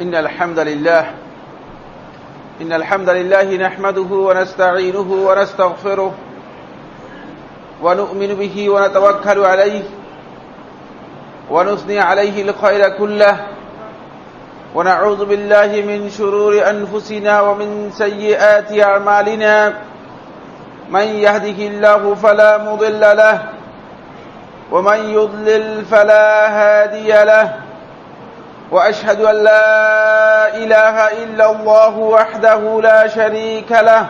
إن الحمد لله إن الحمد لله نحمده ونستعينه ونستغفره ونؤمن به ونتوكل عليه ونثني عليه الخير كله. ونعوذ بالله من شرور أنفسنا ومن سيئات أعمالنا. من يهده الله فلا مضل له ومن يضلل فلا هادي له. وأشهد أن لا إله إلا الله وحده لا شريك له.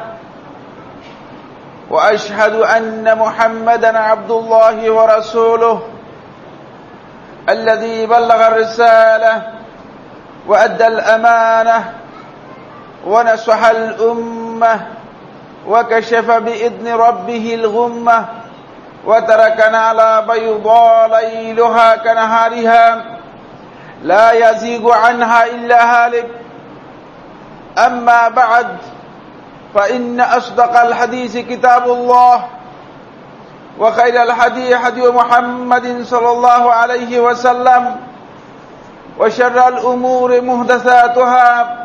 وأشهد أن محمدا عبد الله ورسوله الذي بلغ الرسالة وأدى الأمانة ونصح الأمة وكشف بإذن ربه الغمة وتركنا على بيضاء ليلها كنهارها لا يزيغ عنها إلا هالك. أما بعد فإن أصدق الحديث كتاب الله وخير الحديث حديث محمد صلى الله عليه وسلم وشر الأمور مهدثاتها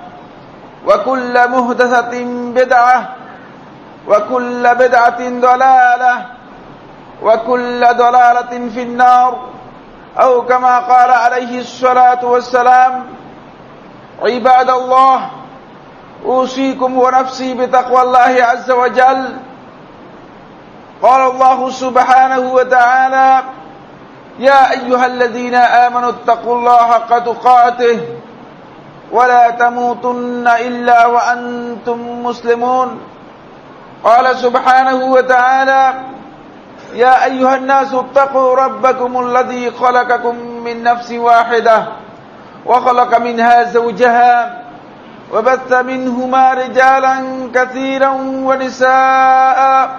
وكل مهدثة بدعة وكل بدعة ضلالة وكل ضلالة في النار. أو كما قال عليه الصلاة والسلام عباد الله أوصيكم ونفسي بتقوى الله عز وجل. قال الله سبحانه وتعالى يا أيها الذين آمنوا اتقوا الله حق تقاته ولا تموتن إلا وأنتم مسلمون. قال سبحانه وتعالى يا أيها الناس اتقوا ربكم الذي خلقكم من نفس واحدة وخلق منها زوجها وبث منهما رجالا كثيرا ونساء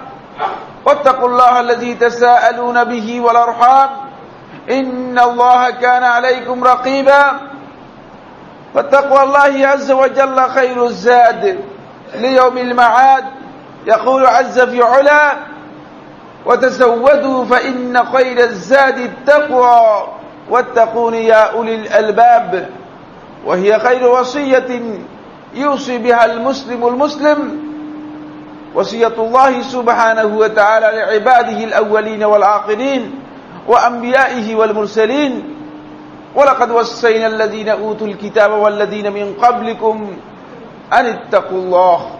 واتقوا الله الذي تساءلون به والأرحام إن الله كان عليكم رقيبا فاتقوا الله عز وجل خير الزاد ليوم المعاد يقول عز في علا وتزودوا فإن خير الزاد التقوى. واتقون يا أولي الألباب. وهي خير وصية يوصي بها المسلم المسلم. وصية الله سبحانه وتعالى لعباده الأولين والآخرين وأنبيائه والمرسلين. ولقد وصينا الذين أوتوا الكتاب والذين من قبلكم أن اتقوا الله.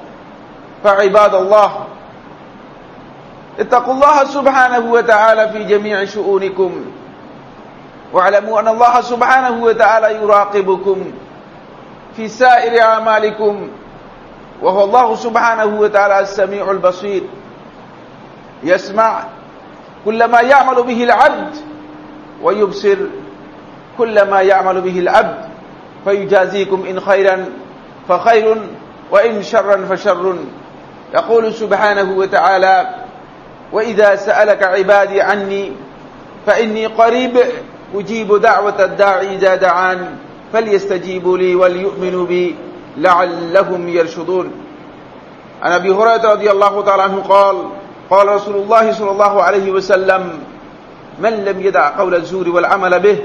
فعباد الله اتقوا الله سبحانه وتعالى في جميع شؤونكم. واعلموا أن الله سبحانه وتعالى يراقبكم في سائر أعمالكم وهو الله سبحانه وتعالى السميع البصير. يسمع كل ما يعمل به العبد ويبصر كل ما يعمل به العبد فيجازيكم إن خيرا فخير وإن شرا فشر. يقول سبحانه وتعالى وإذا سألك عبادي عني فإني قريب أجيب دعوة الداعي إذا دعان فليستجيبوا لي وليؤمنوا بي لعلهم يرشدون عن أبي هريرة رضي الله تعالى عنه قال قال رسول الله صلى الله عليه وسلم من لم يدع قول الزور والعمل به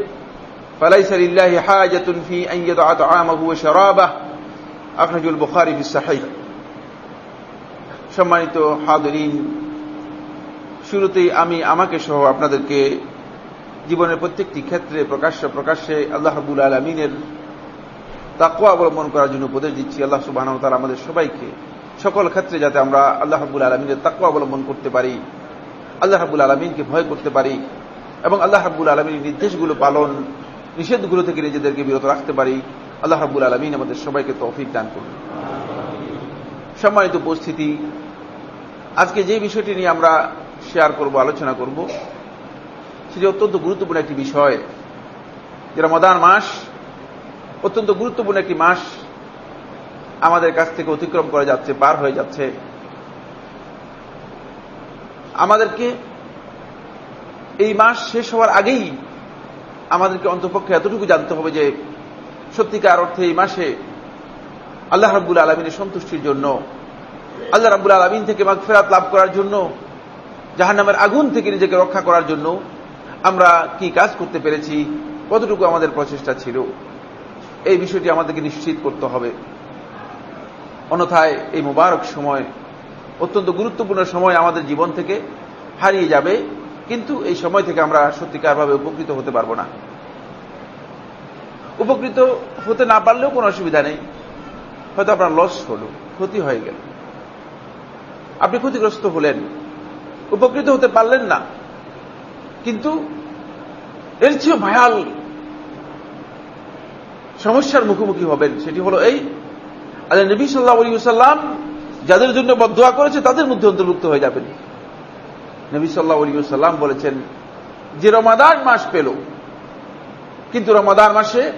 فليس لله حاجة في أن يدع طعامه وشرابه أخرج البخاري في الصحيح সম্মানিত হাদরিন শুরুতেই আমি আমাকে সহ আপনাদেরকে জীবনের প্রত্যেকটি ক্ষেত্রে প্রকাশ্য প্রকাশ্যে আল্লাহ রাবুল আলমিনের তাকুয়া অবলম্বন করার জন্য উপদেশ দিচ্ছি। আল্লাহ সুবাহ আমাদের সবাইকে সকল ক্ষেত্রে যাতে আমরা আল্লাহ রাবুল আলমিনের তাকুয়া অবলম্বন করতে পারি, আল্লাহ রাবুল আলমিনকে ভয় করতে পারি এবং আল্লাহ রাবুল আলমীর নির্দেশগুলো পালন নিষেধগুলো থেকে নিজেদেরকে বিরত রাখতে পারি। আল্লাহ রাবুল আলমিন আমাদের সবাইকে তৌফিক দান করুন। সম্মানিত উপস্থিতি, আজকে যে বিষয়টি নিয়ে আমরা শেয়ার করব, আলোচনা করব, সেটি অত্যন্ত গুরুত্বপূর্ণ একটি বিষয়। যে রমাদান মাস অত্যন্ত গুরুত্বপূর্ণ একটি মাস আমাদের কাছ থেকে অতিক্রম করে যাচ্ছে, পার হয়ে যাচ্ছে। আমাদেরকে এই মাস শেষ হওয়ার আগেই আমাদেরকে অন্তপক্ষে এতটুকু জানতে হবে যে সত্যিকার অর্থে এই মাসে আল্লাহ রাব্বুল আলমিনের সন্তুষ্টির জন্য, আল্লাহ রাব্বুল আলমিন থেকে মাগফেরাত লাভ করার জন্য জাহান নামের আগুন থেকে নিজেকে রক্ষা করার জন্য আমরা কি কাজ করতে পেরেছি? কতটুকু আমাদের প্রচেষ্টা ছিল? এই বিষয়টি আমাদেরকে নিশ্চিত করতে হবে। অন্যথায় এই মুবারক সময় অত্যন্ত গুরুত্বপূর্ণ সময় আমাদের জীবন থেকে হারিয়ে যাবে, কিন্তু এই সময় থেকে আমরা সত্যিকারভাবে উপকৃত হতে পারব না। উপকৃত হতে না পারলেও কোনো অসুবিধা নেই। হয়তো আপনার লস হল, ক্ষতি হয়ে গেল। আপনি ক্ষতিগ্রস্ত হলেন। উপকৃত হতে পারলেন না। কিন্তু এর চেয়ে ভয়াল সমস্যার মুখোমুখি হবেন সেটি হল এই, আল্লাহ নবী সাল্লাহ আলী সাল্লাম যাদের জন্য বদোয়া করেছে তাদের মধ্যে অন্তর্ভুক্ত হয়ে যাবেন। নবী সাল্লাহ আলী সাল্লাম বলেছেন, যে রমাদান মাস পেল, কিন্তু রমাদান মাসে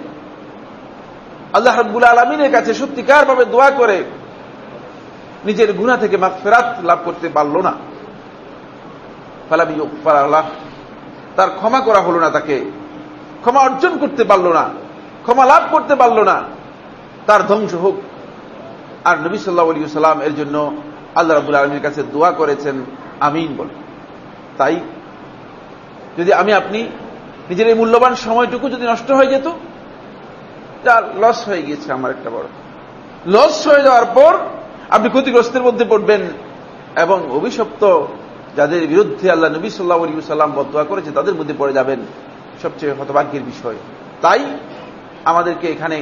আল্লাহ রব্বুল আলমিনের কাছে সত্যিকার ভাবে দোয়া করে নিজের গুণা থেকে ফেরাত লাভ করতে পারল না। ফালাবি আল্লাহ তার ক্ষমা করা হল না তাকে। ক্ষমা অর্জন করতে পারল না। ক্ষমা লাভ করতে পারল না। তার ধ্বংস হোক। আর নবী সাল্লাহ আলী সাল্লাম এর জন্য আল্লাহ রাবুল আলমীর কাছে দোয়া করেছেন, আমিন বলে তাই যদি আমি আপনি নিজের এই মূল্যবান সময়টুকু যদি নষ্ট হয়ে যেত তা লস হয়ে গিয়েছে আমার একটা বড়। লস হয়ে যাওয়ার পর আপনি ক্ষতিগ্রস্তের মধ্যে পড়বেন এবং অভিশপ্ত যাদের বিরুদ্ধে আল্লাহ নবী সাল্লাহ আলী সাল্লাম বদয়া করেছে, তাদের মধ্যে পড়ে যাবেন সবচেয়ে হতভাগ্যের বিষয়। তাই আমাদেরকে এখানে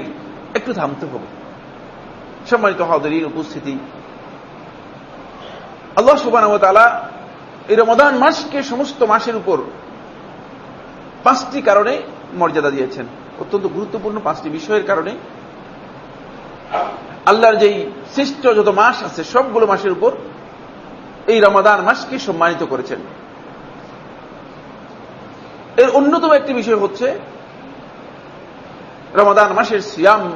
একটু থামতে হবে। সম্মানিত হদরির উপস্থিতি। আল্লাহ সুবান এই রমদান মাসকে সমস্ত মাসের উপর পাঁচটি কারণে মর্যাদা দিয়েছেন। অত্যন্ত গুরুত্বপূর্ণ পাঁচটি বিষয়ের কারণে। আল্লাহর যেই শ্রেষ্ঠ যত মাস আছে, সবগুলো মাসের উপর এই রমাদান মাসকে সম্মানিত করেছেন। এর অন্যতম একটি বিষয় হচ্ছে, রমাদান মাসের সিয়াম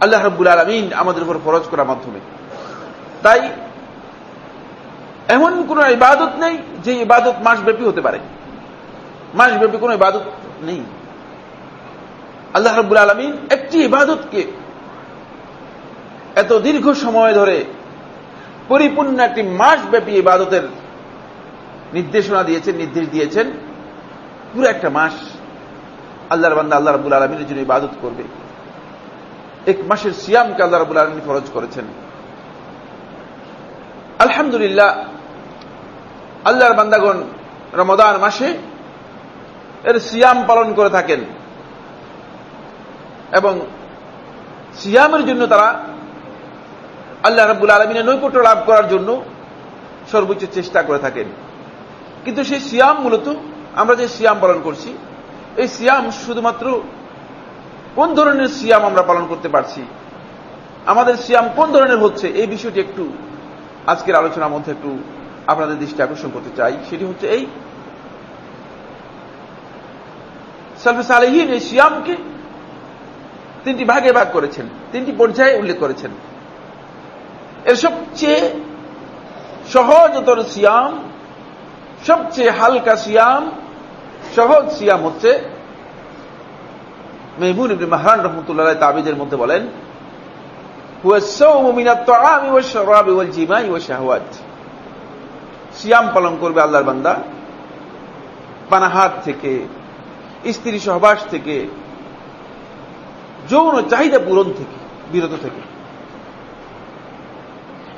আল্লাহ রব্বুল আলমিন আমাদের উপর ফরজ করার মাধ্যমে। তাই এমন কোন ইবাদত নেই যে ইবাদত মাসব্যাপী হতে পারে। মাসব্যাপী কোন ইবাদত নেই। আল্লাহ রব্বুল আলমিন একটি ইবাদতকে এত দীর্ঘ সময় ধরে পরিপূর্ণ একটি মাসব্যাপী ইবাদতের নির্দেশনা দিয়েছেন, নির্দেশ দিয়েছেন। পুরো একটা মাস আল্লাহর বান্দা আল্লাহ রাবুল আলমীর জন্য ইবাদত করবে। এক মাসের সিয়ামকে আল্লাহ রাবুল আলমী ফরজ করেছেন। আলহামদুলিল্লাহ, আল্লাহর বান্দাগণ রমদান মাসে এর সিয়াম পালন করে থাকেন। এবং সিয়ামের জন্য তারা আল্লাহ রাবুল আলমিনের নৈকট্য লাভ করার জন্য সর্বোচ্চ চেষ্টা করে থাকেন। কিন্তু সেই সিয়াম মূলত আমরা যে সিয়াম পালন করছি, এই সিয়াম শুধুমাত্র কোন ধরনের সিয়াম আমরা পালন করতে পারছি? আমাদের সিয়াম কোন ধরনের হচ্ছে? এই বিষয়টি একটু আজকের আলোচনার মধ্যে একটু আপনাদের দৃষ্টি আকর্ষণ করতে চাই। সেটি হচ্ছে এই সালফেস আলহীন এই সিয়ামকে তিনটি ভাগে ভাগ করেছেন, তিনটি পর্যায়ে উল্লেখ করেছেন। এর সবচেয়ে সহজতর সিয়াম, সবচেয়ে হালকা সিয়াম, সহজ সিয়াম হচ্ছে মেহমুন ইবনে মাহরান রহমতুল্লাহ তাবিদের মধ্যে বলেন সিয়াম পালন করবে আল্লাহর বান্দা পানাহাত থেকে, স্ত্রী সহবাস থেকে, যৌন চাহিদা পূরণ থেকে, বিরত থেকে।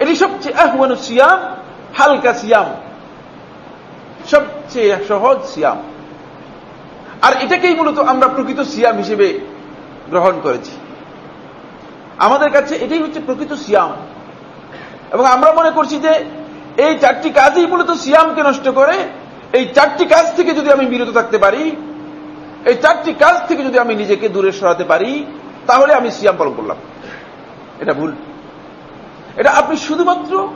এটি সবচেয়ে আহ্বান সিয়াম, হালকা সিয়াম। সবচেয়ে সহজ সিয়াম। আর এটাকেই মূলত আমরা প্রকৃত সিয়াম হিসেবে গ্রহণ করেছি। আমাদের কাছে এটাই হচ্ছে প্রকৃত সিয়াম। এবং আমরা মনে করছি যে এই চারটি কাজই মূলত সিয়ামকে নষ্ট করে, এই চারটি কাজ থেকে যদি আমি বিরত থাকতে পারি, এই চারটি কাজ থেকে যদি আমি নিজেকে দূরে সরাতে পারি, তাহলে আমি সিয়াম পালন করলাম। এটা ভুল। এটা আপনি শুধুমাত্র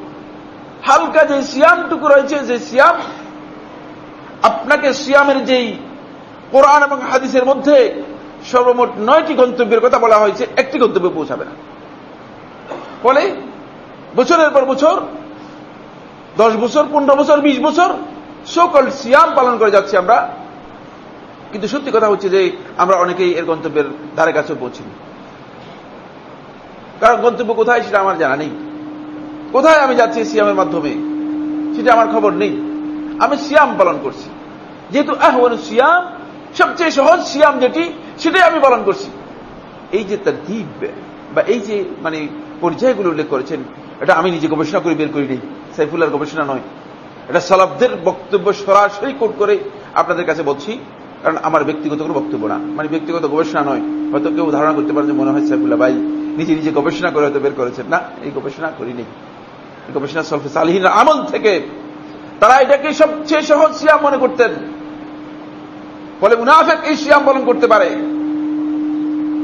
হালকা যে সিয়ামটুকু রয়েছে, যে সিয়াম, আপনাকে সিয়ামের যেই কোরআন এবং হাদিসের মধ্যে সর্বমোট নয়টি গন্তব্যের কথা বলা হয়েছে, একটি গন্তব্যে পৌঁছাবে না। ফলে বছরের পর বছর, দশ বছর, পনেরো বছর, বিশ বছর সকল সিয়াম পালন করে যাচ্ছি আমরা। কিন্তু সত্যি কথা হচ্ছে যে আমরা অনেকেই এর গন্তব্যের ধারে কাছে পৌঁছিনি। কারণ গন্তব্য কোথায় সেটা আমার জানা নেই। কোথায় আমি যাচ্ছি সিয়ামের মাধ্যমে? সেটা আমার খবর নেই। আমি সিয়াম পালন করছি। যেহেতু আহ্বান সিয়াম, সবচেয়ে সহজ সিয়াম যেটি, সেটাই আমি পালন করছি। এই যে তার দ্বীপ বা এই যে মানে পর্যায়গুলো উল্লেখ করেছেন, এটা আমি নিজে গবেষণা করে বের করিনি। সাইফুল্লাহর গবেষণা নয়। এটা সালাবদের বক্তব্য সরাসরি কোট করে আপনাদের কাছে বলছি, কারণ আমার ব্যক্তিগত কোনো বক্তব্য না। মানে ব্যক্তিগত গবেষণা নয়। হয়তো কেউ ধারণা করতে পারে যে মনে হয় সাইফুল্লাহ ভাই নিজে নিজে গবেষণা করে হয়তো বের করেছেন। না, এই গবেষণা করিনি। গবেষণা সলফে সালিহীন আমল থেকে তারা এটাকে সবচেয়ে সহজ সিয়াম মনে করতেন। ফলে মুনাফেক এই সিয়াম পালন করতে পারে।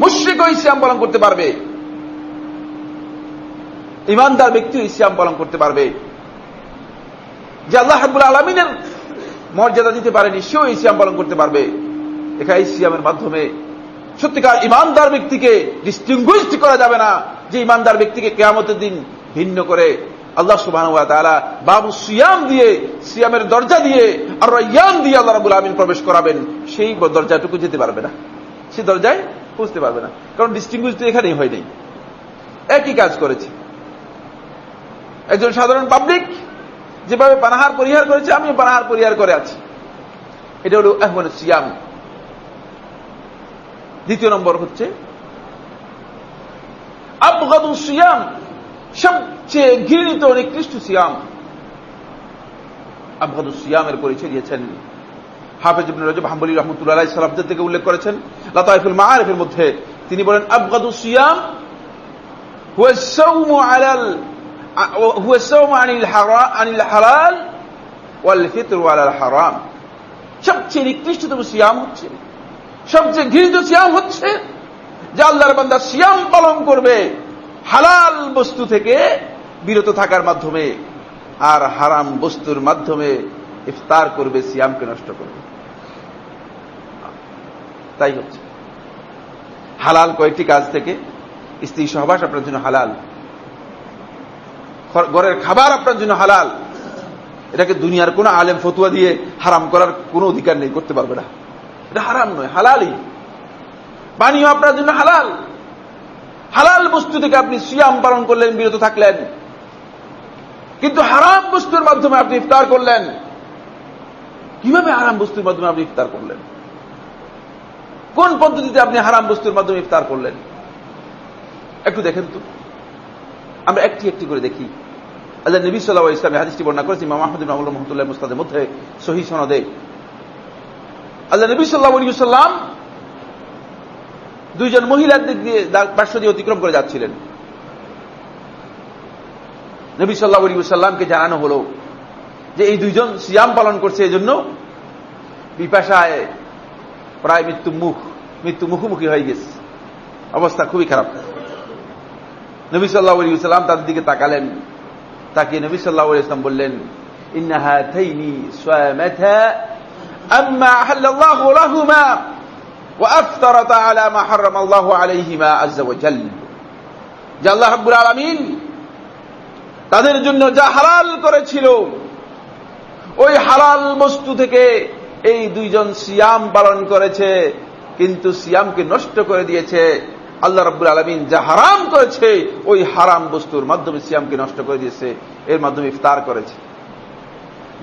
মুশ্রিক ওই সিয়াম পালন করতে পারবে। ইমানদার ব্যক্তি ইসলাম পালন করতে পারবে। যে আল্লাহ হাবুল আলমিনের মর্যাদা দিতে পারেনি, সেও ইসলাম পালন করতে পারবে। এখানে ইসলামের মাধ্যমে সত্যিকার ইমানদার ব্যক্তিকে ডিস্টিংগুইস্ট করা যাবে না যে ইমানদার ব্যক্তিকে কেয়ামতের দিন ভিন্ন করে। আল্লাহ সুবাহ বাবু সিয়াম দিয়ে, সিয়ামের দরজা দিয়ে, আর ইয়াম দিয়ে আল্লাহ রাবুল আমিন প্রবেশ করাবেন। সেই দরজাটুকু যেতে পারবে না। সেই দরজায় বুঝতে পারবে না। কারণ ডিস্টিংগুইশ তো এখানেই হয় নাই। একই কাজ করেছে। একজন সাধারণ পাবলিক যেভাবে পানাহার পরিহার করেছে আমি পানাহার পরিহার করে আছি। এটা হল এখন সিয়াম। দ্বিতীয় নম্বর হচ্ছে আবগাদু সিয়াম, সবচেয়ে ঘৃণিত নিকৃষ্ট সিয়াম। আবগাদু সিয়ামের পরিচয় দিয়েছেন হাফেজ ইবনুল রাজব, হাম্বলি রহমতুল্লাহ সালাবদের থেকে উল্লেখ করেছেন। লতাইফুল মাহারিফের মধ্যে তিনি বলেন আবগাদু সিয়াম হারাম আনিল হালাল ওয়াল সবচেয়ে নিকৃষ্টতম সিয়াম হচ্ছে সবচেয়ে ঘৃণিত সিয়াম হচ্ছে যে আল্লাহর বান্দা সিয়াম পালন করবে হালাল বস্তু থেকে বিরত থাকার মাধ্যমে, আর হারাম বস্তুর মাধ্যমে ইফতার করবে, সিয়ামকে নষ্ট করবে। তাই হচ্ছে। হালাল কয়েকটি কাজ থেকে স্ত্রী সহবাস আপনার জন্য হালাল। ঘরের খাবার আপনার জন্য হালাল। এটাকে দুনিয়ার কোন আলেম ফতুয়া দিয়ে হারাম করার কোন অধিকার নেই, করতে পারবে না। এটা হারাম নয়, হালালই। পানীয় আপনার জন্য হালাল। হালাল বস্তু থেকে আপনি সিয়াম পালন করলেন, বিরত থাকলেন। কিন্তু হারাম বস্তুর মাধ্যমে আপনি ইফতার করলেন। কীভাবে হারাম বস্তুর মাধ্যমে আপনি ইফতার করলেন? কোন পদ্ধতিতে আপনি হারাম বস্তুর মাধ্যমে ইফতার করলেন? একটু দেখেন তো। আমরা একটি একটি করে দেখি। আল্লাহ নবী সাল্লাহ ইসলামী হাদিসটি বর্ণনা করেছি ইমাম আহমদ মহমতুল্লাহ মুস্তাদের মধ্যে সহি সনদে। আল্লাহ নবী সাল্লাহ আলী সাল্লাম দুইজন মহিলার দিক দিয়ে পার্শ্ব দিয়ে অতিক্রম করে যাচ্ছিলেন। নবী সাল্লাহ আলী সাল্লামকে জানানো হল যে এই দুইজন সিয়াম পালন করছে এই জন্য বিপাশায় প্রায় মৃত্যু মুখ, মৃত্যু মুখোমুখি হয়ে গেছে। অবস্থা খুবই খারাপ। নবী সাল্লাহ আলী সাল্লাম তাদের দিকে তাকালেন তাকে নবী সাল্লাহ আলী ইসলাম বললেন ইন্নাহা থাইনি أما أحل الله لهما وأفطرت على ما حرم الله عليهما عز وجل যে আল্লাহ রাব্বুল আলামিন তাদের জন্য যা হালাল করেছিল ওই হালাল বস্তু থেকে এই দুইজন সিয়াম পালন করেছে কিন্তু সিয়ামকে নষ্ট করে দিয়েছে আল্লাহ রাব্বুল আলমিন যা হারাম করেছে ওই হারাম বস্তুর মাধ্যমে সিয়ামকে নষ্ট করে দিয়েছে এর মাধ্যমে ইফতার করেছে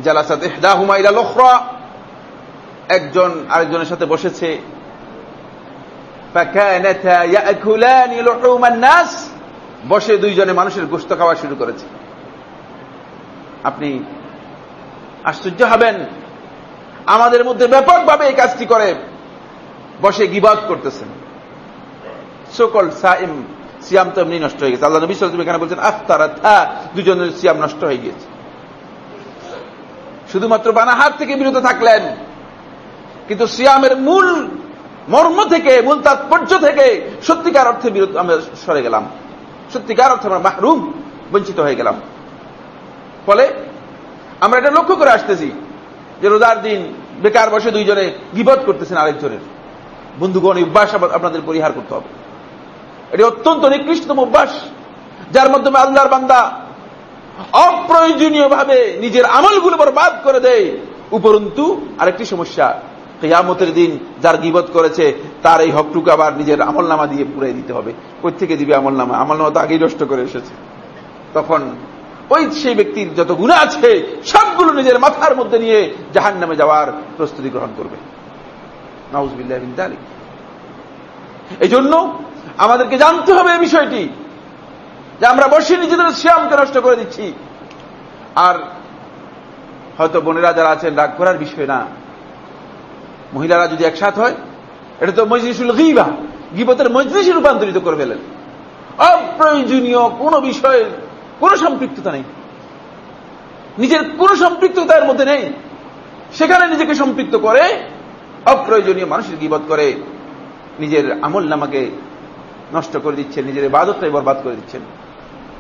জালাসাত ইহদাহুমা ইলা লখরা একজন আরেকজনের সাথে বসেছে। বসে দুইজনে মানুষের গোস্ত খাওয়া শুরু করেছে। আপনি আশ্চর্য হবেন। আমাদের মধ্যে ব্যাপকভাবে এই কাজটি করে। বসে গিবাদ করতেছেন। সকল সাইম, সিয়াম তো এমনি নষ্ট হয়ে গেছে। আল্লাহ নবী সাল্লাম এখানে বলছেন আফতারা থা দুজনের সিয়াম নষ্ট হয়ে গিয়েছে। শুধুমাত্র বানাহার থেকে বিরত থাকলেন। কিন্তু সিয়ামের মূল মর্ম থেকে, মূল তাৎপর্য থেকে সত্যিকার অর্থে বিরত আমরা সরে গেলাম। সত্যিকার অর্থে আমরা মাহরুম, বঞ্চিত হয়ে গেলাম। ফলে আমরা এটা লক্ষ্য করে আসতেছি যে রোজার দিন বেকার বসে দুইজনে গিবত করতেছেন আরেকজনের। বন্ধুগণ অভ্যাস আপনাদের পরিহার করতে হবে। এটি অত্যন্ত নিকৃষ্টতম অভ্যাস, যার মাধ্যমে আল্লাহর বান্দা অপ্রয়োজনীয় ভাবে নিজের আমলগুলো বরবাদ করে দেয়। উপরন্তু আরেকটি সমস্যা কেয়ামতের দিন যার গিবত করেছে, তার এই হকটুকু আবার নিজের আমল নামা দিয়ে পুড়ে দিতে হবে। থেকে দিবে আমল নামা আমল নামা তো আগেই নষ্ট করে এসেছে। তখন ওই সেই ব্যক্তির যত গুণা আছে, সবগুলো নিজের মাথার মধ্যে নিয়ে জাহান নামে যাওয়ার প্রস্তুতি গ্রহণ করবে। এই জন্য আমাদেরকে জানতে হবে এই বিষয়টি, যে আমরা বসে নিজেদের শ্যামকে নষ্ট করে দিচ্ছি। আর হয়তো বোনেরা যারা আছেন, রাগ করার বিষয় না। মহিলারা যদি একসাথ হয়, এটা তো মজলিসুল গিবা, গিবতের মজলিসে রূপান্তরিত করে ফেলেন। অপ্রয়োজনীয় কোন বিষয়ের কোন সম্পৃক্ততা নেই। নিজের কোন সম্পৃক্ততার মধ্যে নেই। সেখানে নিজেকে সম্পৃক্ত করে, অপ্রয়োজনীয় মানুষের গিবত করে, নিজের আমল নামাকে নষ্ট করে দিচ্ছেন, নিজের বাদতটাই বরবাদ করে দিচ্ছেন।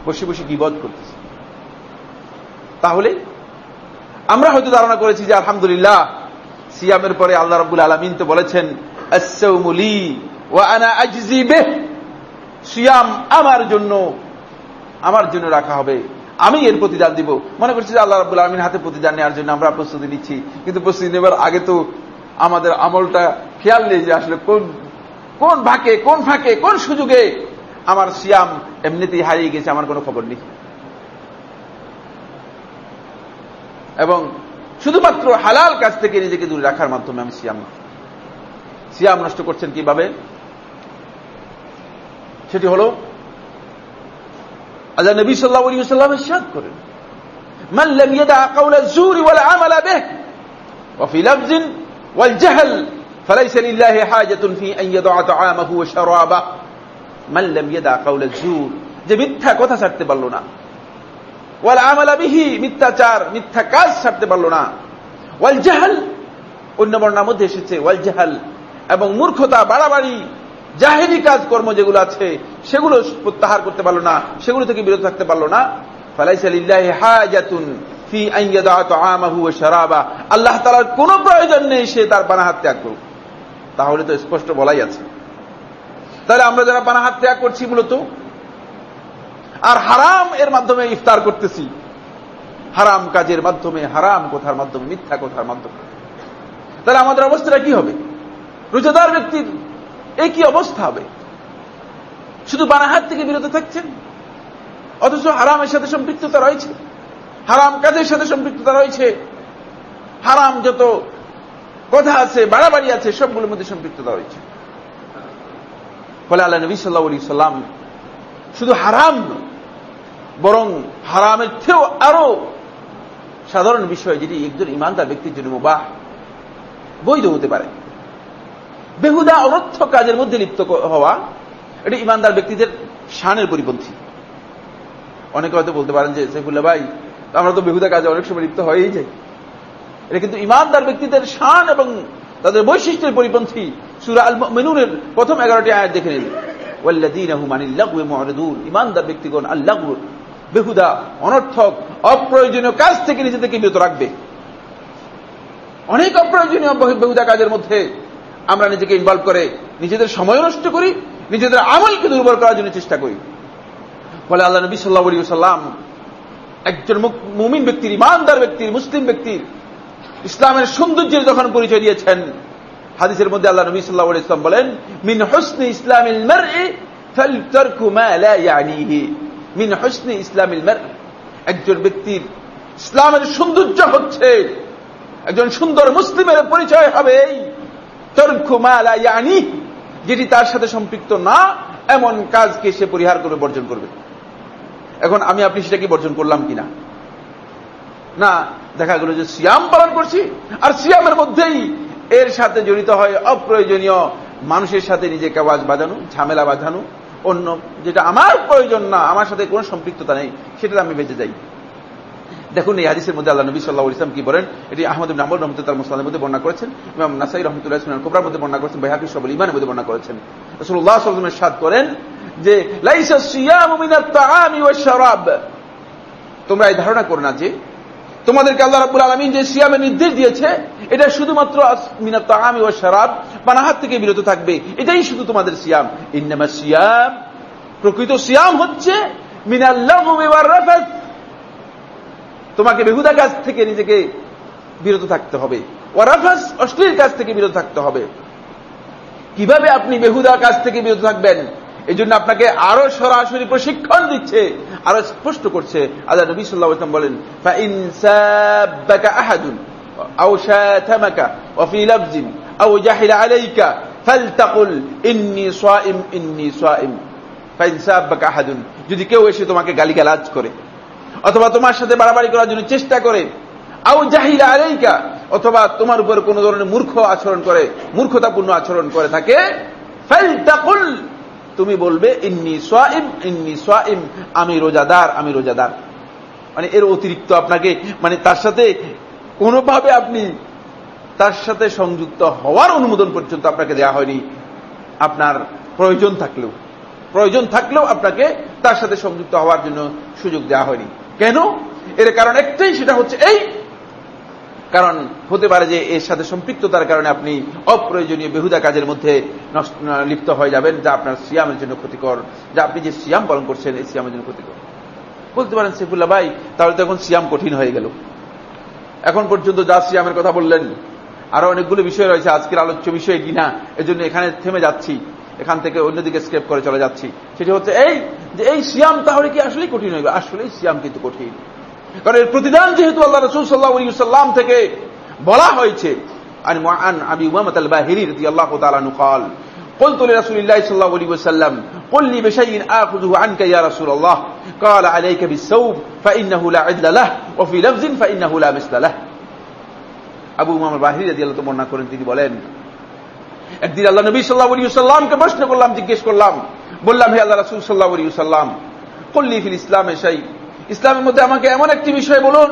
বসে বসে গিবত করতেছে। তাহলে আমরা হয়তো ধারণা করেছি যে আলহামদুলিল্লাহ সিয়ামের পরে আল্লাহ রব্বুল আলমিন তো বলেছেন সিয়াম আমার জন্য আমার জন্য রাখা হবে। আমি এর প্রতিদান দিব। মনে করছি যে আল্লাহ রাবুল আলমিন হাতে প্রতিদান নেওয়ার জন্য আমরা প্রস্তুতি নিচ্ছি। কিন্তু প্রস্তুতি নেবার আগে তো আমাদের আমলটা খেয়াল নেই যে আসলে কোন কোন ভাকে কোন ফাঁকে, কোন সুযোগে আমার সিয়াম এমনিতেই হারিয়ে গেছে, আমার কোনো খবর নেই। এবং শুধুমাত্র হালাল কাজ থেকে নিজেকে দূরে রাখার মাধ্যমে আমি সিয়াম সিয়াম নষ্ট করছেন কিভাবে সেটি হল আল্লাহ নবী সাল্লাহ আলী সাল্লাম ইসাদ করেন من لم يدع قول الزور والعمل به وفي لفظ والجهل فليس لله حاجة في أن يدع طعامه وشرابه من لم يدع قول الزور যে মিথ্যা কথা ছাড়তে পারলো না ওয়াল আমালাবিহি মিথ্যাচার, মিথ্যা কাজ ছাড়তে পারল না। ওয়াল জাহাল, অন্য বর্ণার মধ্যে এসেছে, ওয়াল জাহাল। এবং মূর্খতা, বাড়াবাড়ি, জাহেরি যেগুলো আছে, সেগুলো প্রত্যাহার করতে পারল না, সেগুলো থেকে বিরত থাকতে পারল না। আল্লাহ তালার কোন প্রয়োজন নেই, সে তার পানাহাত ত্যাগ করুক। তাহলে তো স্পষ্ট বলাই আছে। তাহলে আমরা যারা পানাহাত ত্যাগ করছি মূলত আর হারাম এর মাধ্যমে ইফতার করতেছি। হারাম কাজের মাধ্যমে, হারাম কথার মাধ্যমে, মিথ্যা কথার মাধ্যমে। তাহলে আমাদের অবস্থাটা কি হবে? রোজাদার ব্যক্তির এই কি অবস্থা হবে? শুধু বানাহাত থেকে বিরত থাকছেন? অথচ হারামের সাথে সম্পৃক্ততা রয়েছে। হারাম কাজের সাথে সম্পৃক্ততা রয়েছে। হারাম যত কথা আছে, বাড়াবাড়ি আছে, সবগুলোর মধ্যে সম্পৃক্ততা রয়েছে। ফলে আল্লাহ নবী সাল্লাহ সাল্লাম শুধু হারাম বরং হারামের থেকেও আরও সাধারণ বিষয় যেটি একজন ইমানদার ব্যক্তির জন্য মুবাহ, বৈধ হতে পারে। বেহুদা অনর্থ কাজের মধ্যে লিপ্ত হওয়া, এটি ইমানদার ব্যক্তিদের শানের পরিপন্থী। অনেকে হয়তো বলতে পারেন যে সেফুল্লাহ ভাই, আমরা তো বেহুদা কাজে অনেক সময় লিপ্ত হয়েই যাই। এটা কিন্তু ইমানদার ব্যক্তিদের শান এবং তাদের বৈশিষ্ট্যের পরিপন্থী। সুরা আল মেনুনের প্রথম এগারোটি আয়াত দেখে নিন। ইমানদার ব্যক্তিগণ আল্লাহ বেহুদা, অনর্থক, অপ্রয়োজনীয় কাজ থেকে নিজেদেরকে বিরত রাখবে। অনেক অপ্রয়োজনীয় বেহুদা কাজের মধ্যে আমরা নিজেকে ইনভলভ করে, নিজেদের সময় নষ্ট করি, নিজেদের আমলকে দুর্বল করার জন্য চেষ্টা করি। ফলে আল্লাহ নবী সাল্লাহ সাল্লাম একজন মুমিন ব্যক্তির, ইমানদার ব্যক্তির, মুসলিম ব্যক্তির ইসলামের সৌন্দর্যের যখন পরিচয় দিয়েছেন, হাদিসের মধ্যে আল্লাহ নবী সাল্লাহ ইসলাম বলেন, মিন হসনি ইসলামিল মিন হসনি ইসলামিল একজন ব্যক্তির ইসলামের সৌন্দর্য হচ্ছে, একজন সুন্দর মুসলিমের পরিচয় হবে এই ইয়ানি, যেটি তার সাথে সম্পৃক্ত না, এমন কাজকে সে পরিহার করে বর্জন করবে। এখন আমি, আপনি সেটা কি বর্জন করলাম কিনা? না, দেখা গেল যে সিয়াম পালন করছি, আর সিয়ামের মধ্যেই এর সাথে জড়িত হয় অপ্রয়োজনীয় মানুষের সাথে নিজেকে আওয়াজ বাজানো ঝামেলা বাজানো অন্য যেটা আমার প্রয়োজন না, আমার সাথে কোনো সম্পৃক্ততা নেই সেটা আমি বেঁচে যাই। দেখুন, এই হাদিসের মধ্যে আল্লাহ নবী সাল্লাহ ইসলাম কি বলেন? এটি আহমদ নাম্বর রহমত তার মুসলামের মধ্যে বর্ণনা করেছেন এবং নাসাই রহমতুল্লাহ ইসলাম কোবরার মধ্যে বর্ণনা করেছেন বেহাকি সবল ইমানের মধ্যে বর্ণনা করেছেন। রসুল্লাহ সাল্লামের সাদ করেন যে তোমরা এই ধারণা করো না যে তোমাদেরকে আল্লাহ রাবুল আলমিন যে সিয়ামের নির্দেশ দিয়েছে, এটা শুধুমাত্র আমি ও শরাব পানাহাত থেকে বিরত থাকবে। এটাই শুধু তোমাদের সিয়াম। ইন্নামা সিয়াম, প্রকৃত সিয়াম হচ্ছে মিনাল্লাহ তোমাকে বেহুদা কাজ থেকে নিজেকে বিরত থাকতে হবে। ওয়ারাফাস অশ্লীল কাজ থেকে বিরত থাকতে হবে। কীভাবে আপনি বেহুদা কাজ থেকে বিরত থাকবেন? এই জন্য আপনাকে আরো সরাসরি প্রশিক্ষণ দিচ্ছে আরো স্পষ্ট করছে আল্লাহ নবী সাল্লাহ ইসলাম বলেন আহাদুন أو شاتمك وفي لفظ أو جحل عليك ফালতাকুল ইন্নি সাইম ইন্নি সাইম ফাইন সাব্বাকা আহাদুন যদি কেউ এসে তোমাকে গালিগালাজ করে অথবা তোমার সাথে বাড়াবাড়ি করার জন্য চেষ্টা করে আও জাহিলা আলাইকা অথবা তোমার উপর কোন ধরনের মূর্খ আচরণ করে মূর্খতাপূর্ণ আচরণ করে থাকে ফালতাকুল তুমি বলবে, ইন্নি সোয়াইম ইন্নি সোয়াইম আমি রোজাদার আমি রোজাদার। মানে এর অতিরিক্ত আপনাকে মানে তার সাথে কোনোভাবে আপনি তার সাথে সংযুক্ত হওয়ার অনুমোদন পর্যন্ত আপনাকে দেওয়া হয়নি। আপনার প্রয়োজন থাকলেও প্রয়োজন থাকলেও আপনাকে তার সাথে সংযুক্ত হওয়ার জন্য সুযোগ দেওয়া হয়নি। কেন? এর কারণ একটাই, সেটা হচ্ছে এই কারণ হতে পারে যে এর সাথে সম্পৃক্ততার কারণে আপনি অপ্রয়োজনীয় বেহুদা কাজের মধ্যে লিপ্ত হয়ে যাবেন, যা আপনার সিয়ামের জন্য ক্ষতিকর, যা আপনি যে সিয়াম পালন করছেন, এই সিয়ামের জন্য ক্ষতিকর। বলতে পারেন সেফুল্লাহ ভাই, তাহলে তো এখন সিয়াম কঠিন হয়ে গেল। এখন পর্যন্ত যা সিয়ামের কথা বললেন, আরও অনেকগুলো বিষয় রয়েছে, আজকের আলোচ্য বিষয় কিনা, এজন্য এখানে থেমে যাচ্ছি। এখান থেকে অন্যদিকে স্কেপ করে চলে যাচ্ছি। সেটি হচ্ছে এই, যে এই সিয়াম তাহলে কি আসলেই কঠিন হয়ে হইবে আসলেই সিয়াম কিন্তু কঠিন। কারণ এর প্রতিদান যেহেতু আল্লাহ রসুল সাল্লাহাম থেকে বলা হয়েছে عن أبي أمامة الباهلي رضي الله تعالى عنه قال قلت لرسول الله صلى الله عليه وسلم قل لي بشيء آخذه عنك يا رسول الله قال عليك بالثوب فإنه لا عدل له وفي لفظ فإنه لا مثل له আবু উমামা বাহিরি রাজি আল্লাহ বর্ণনা করেন তিনি বলেন একদিন আল্লাহ নবী সাল্লাহ আলী সাল্লামকে প্রশ্ন করলাম জিজ্ঞেস করলাম বললাম হে আল্লাহ রাসুল সাল্লাহ আলী সাল্লাম কল্লি ফিল ইসলাম এসাই ইসলামের মধ্যে আমাকে এমন একটি বিষয় বলুন,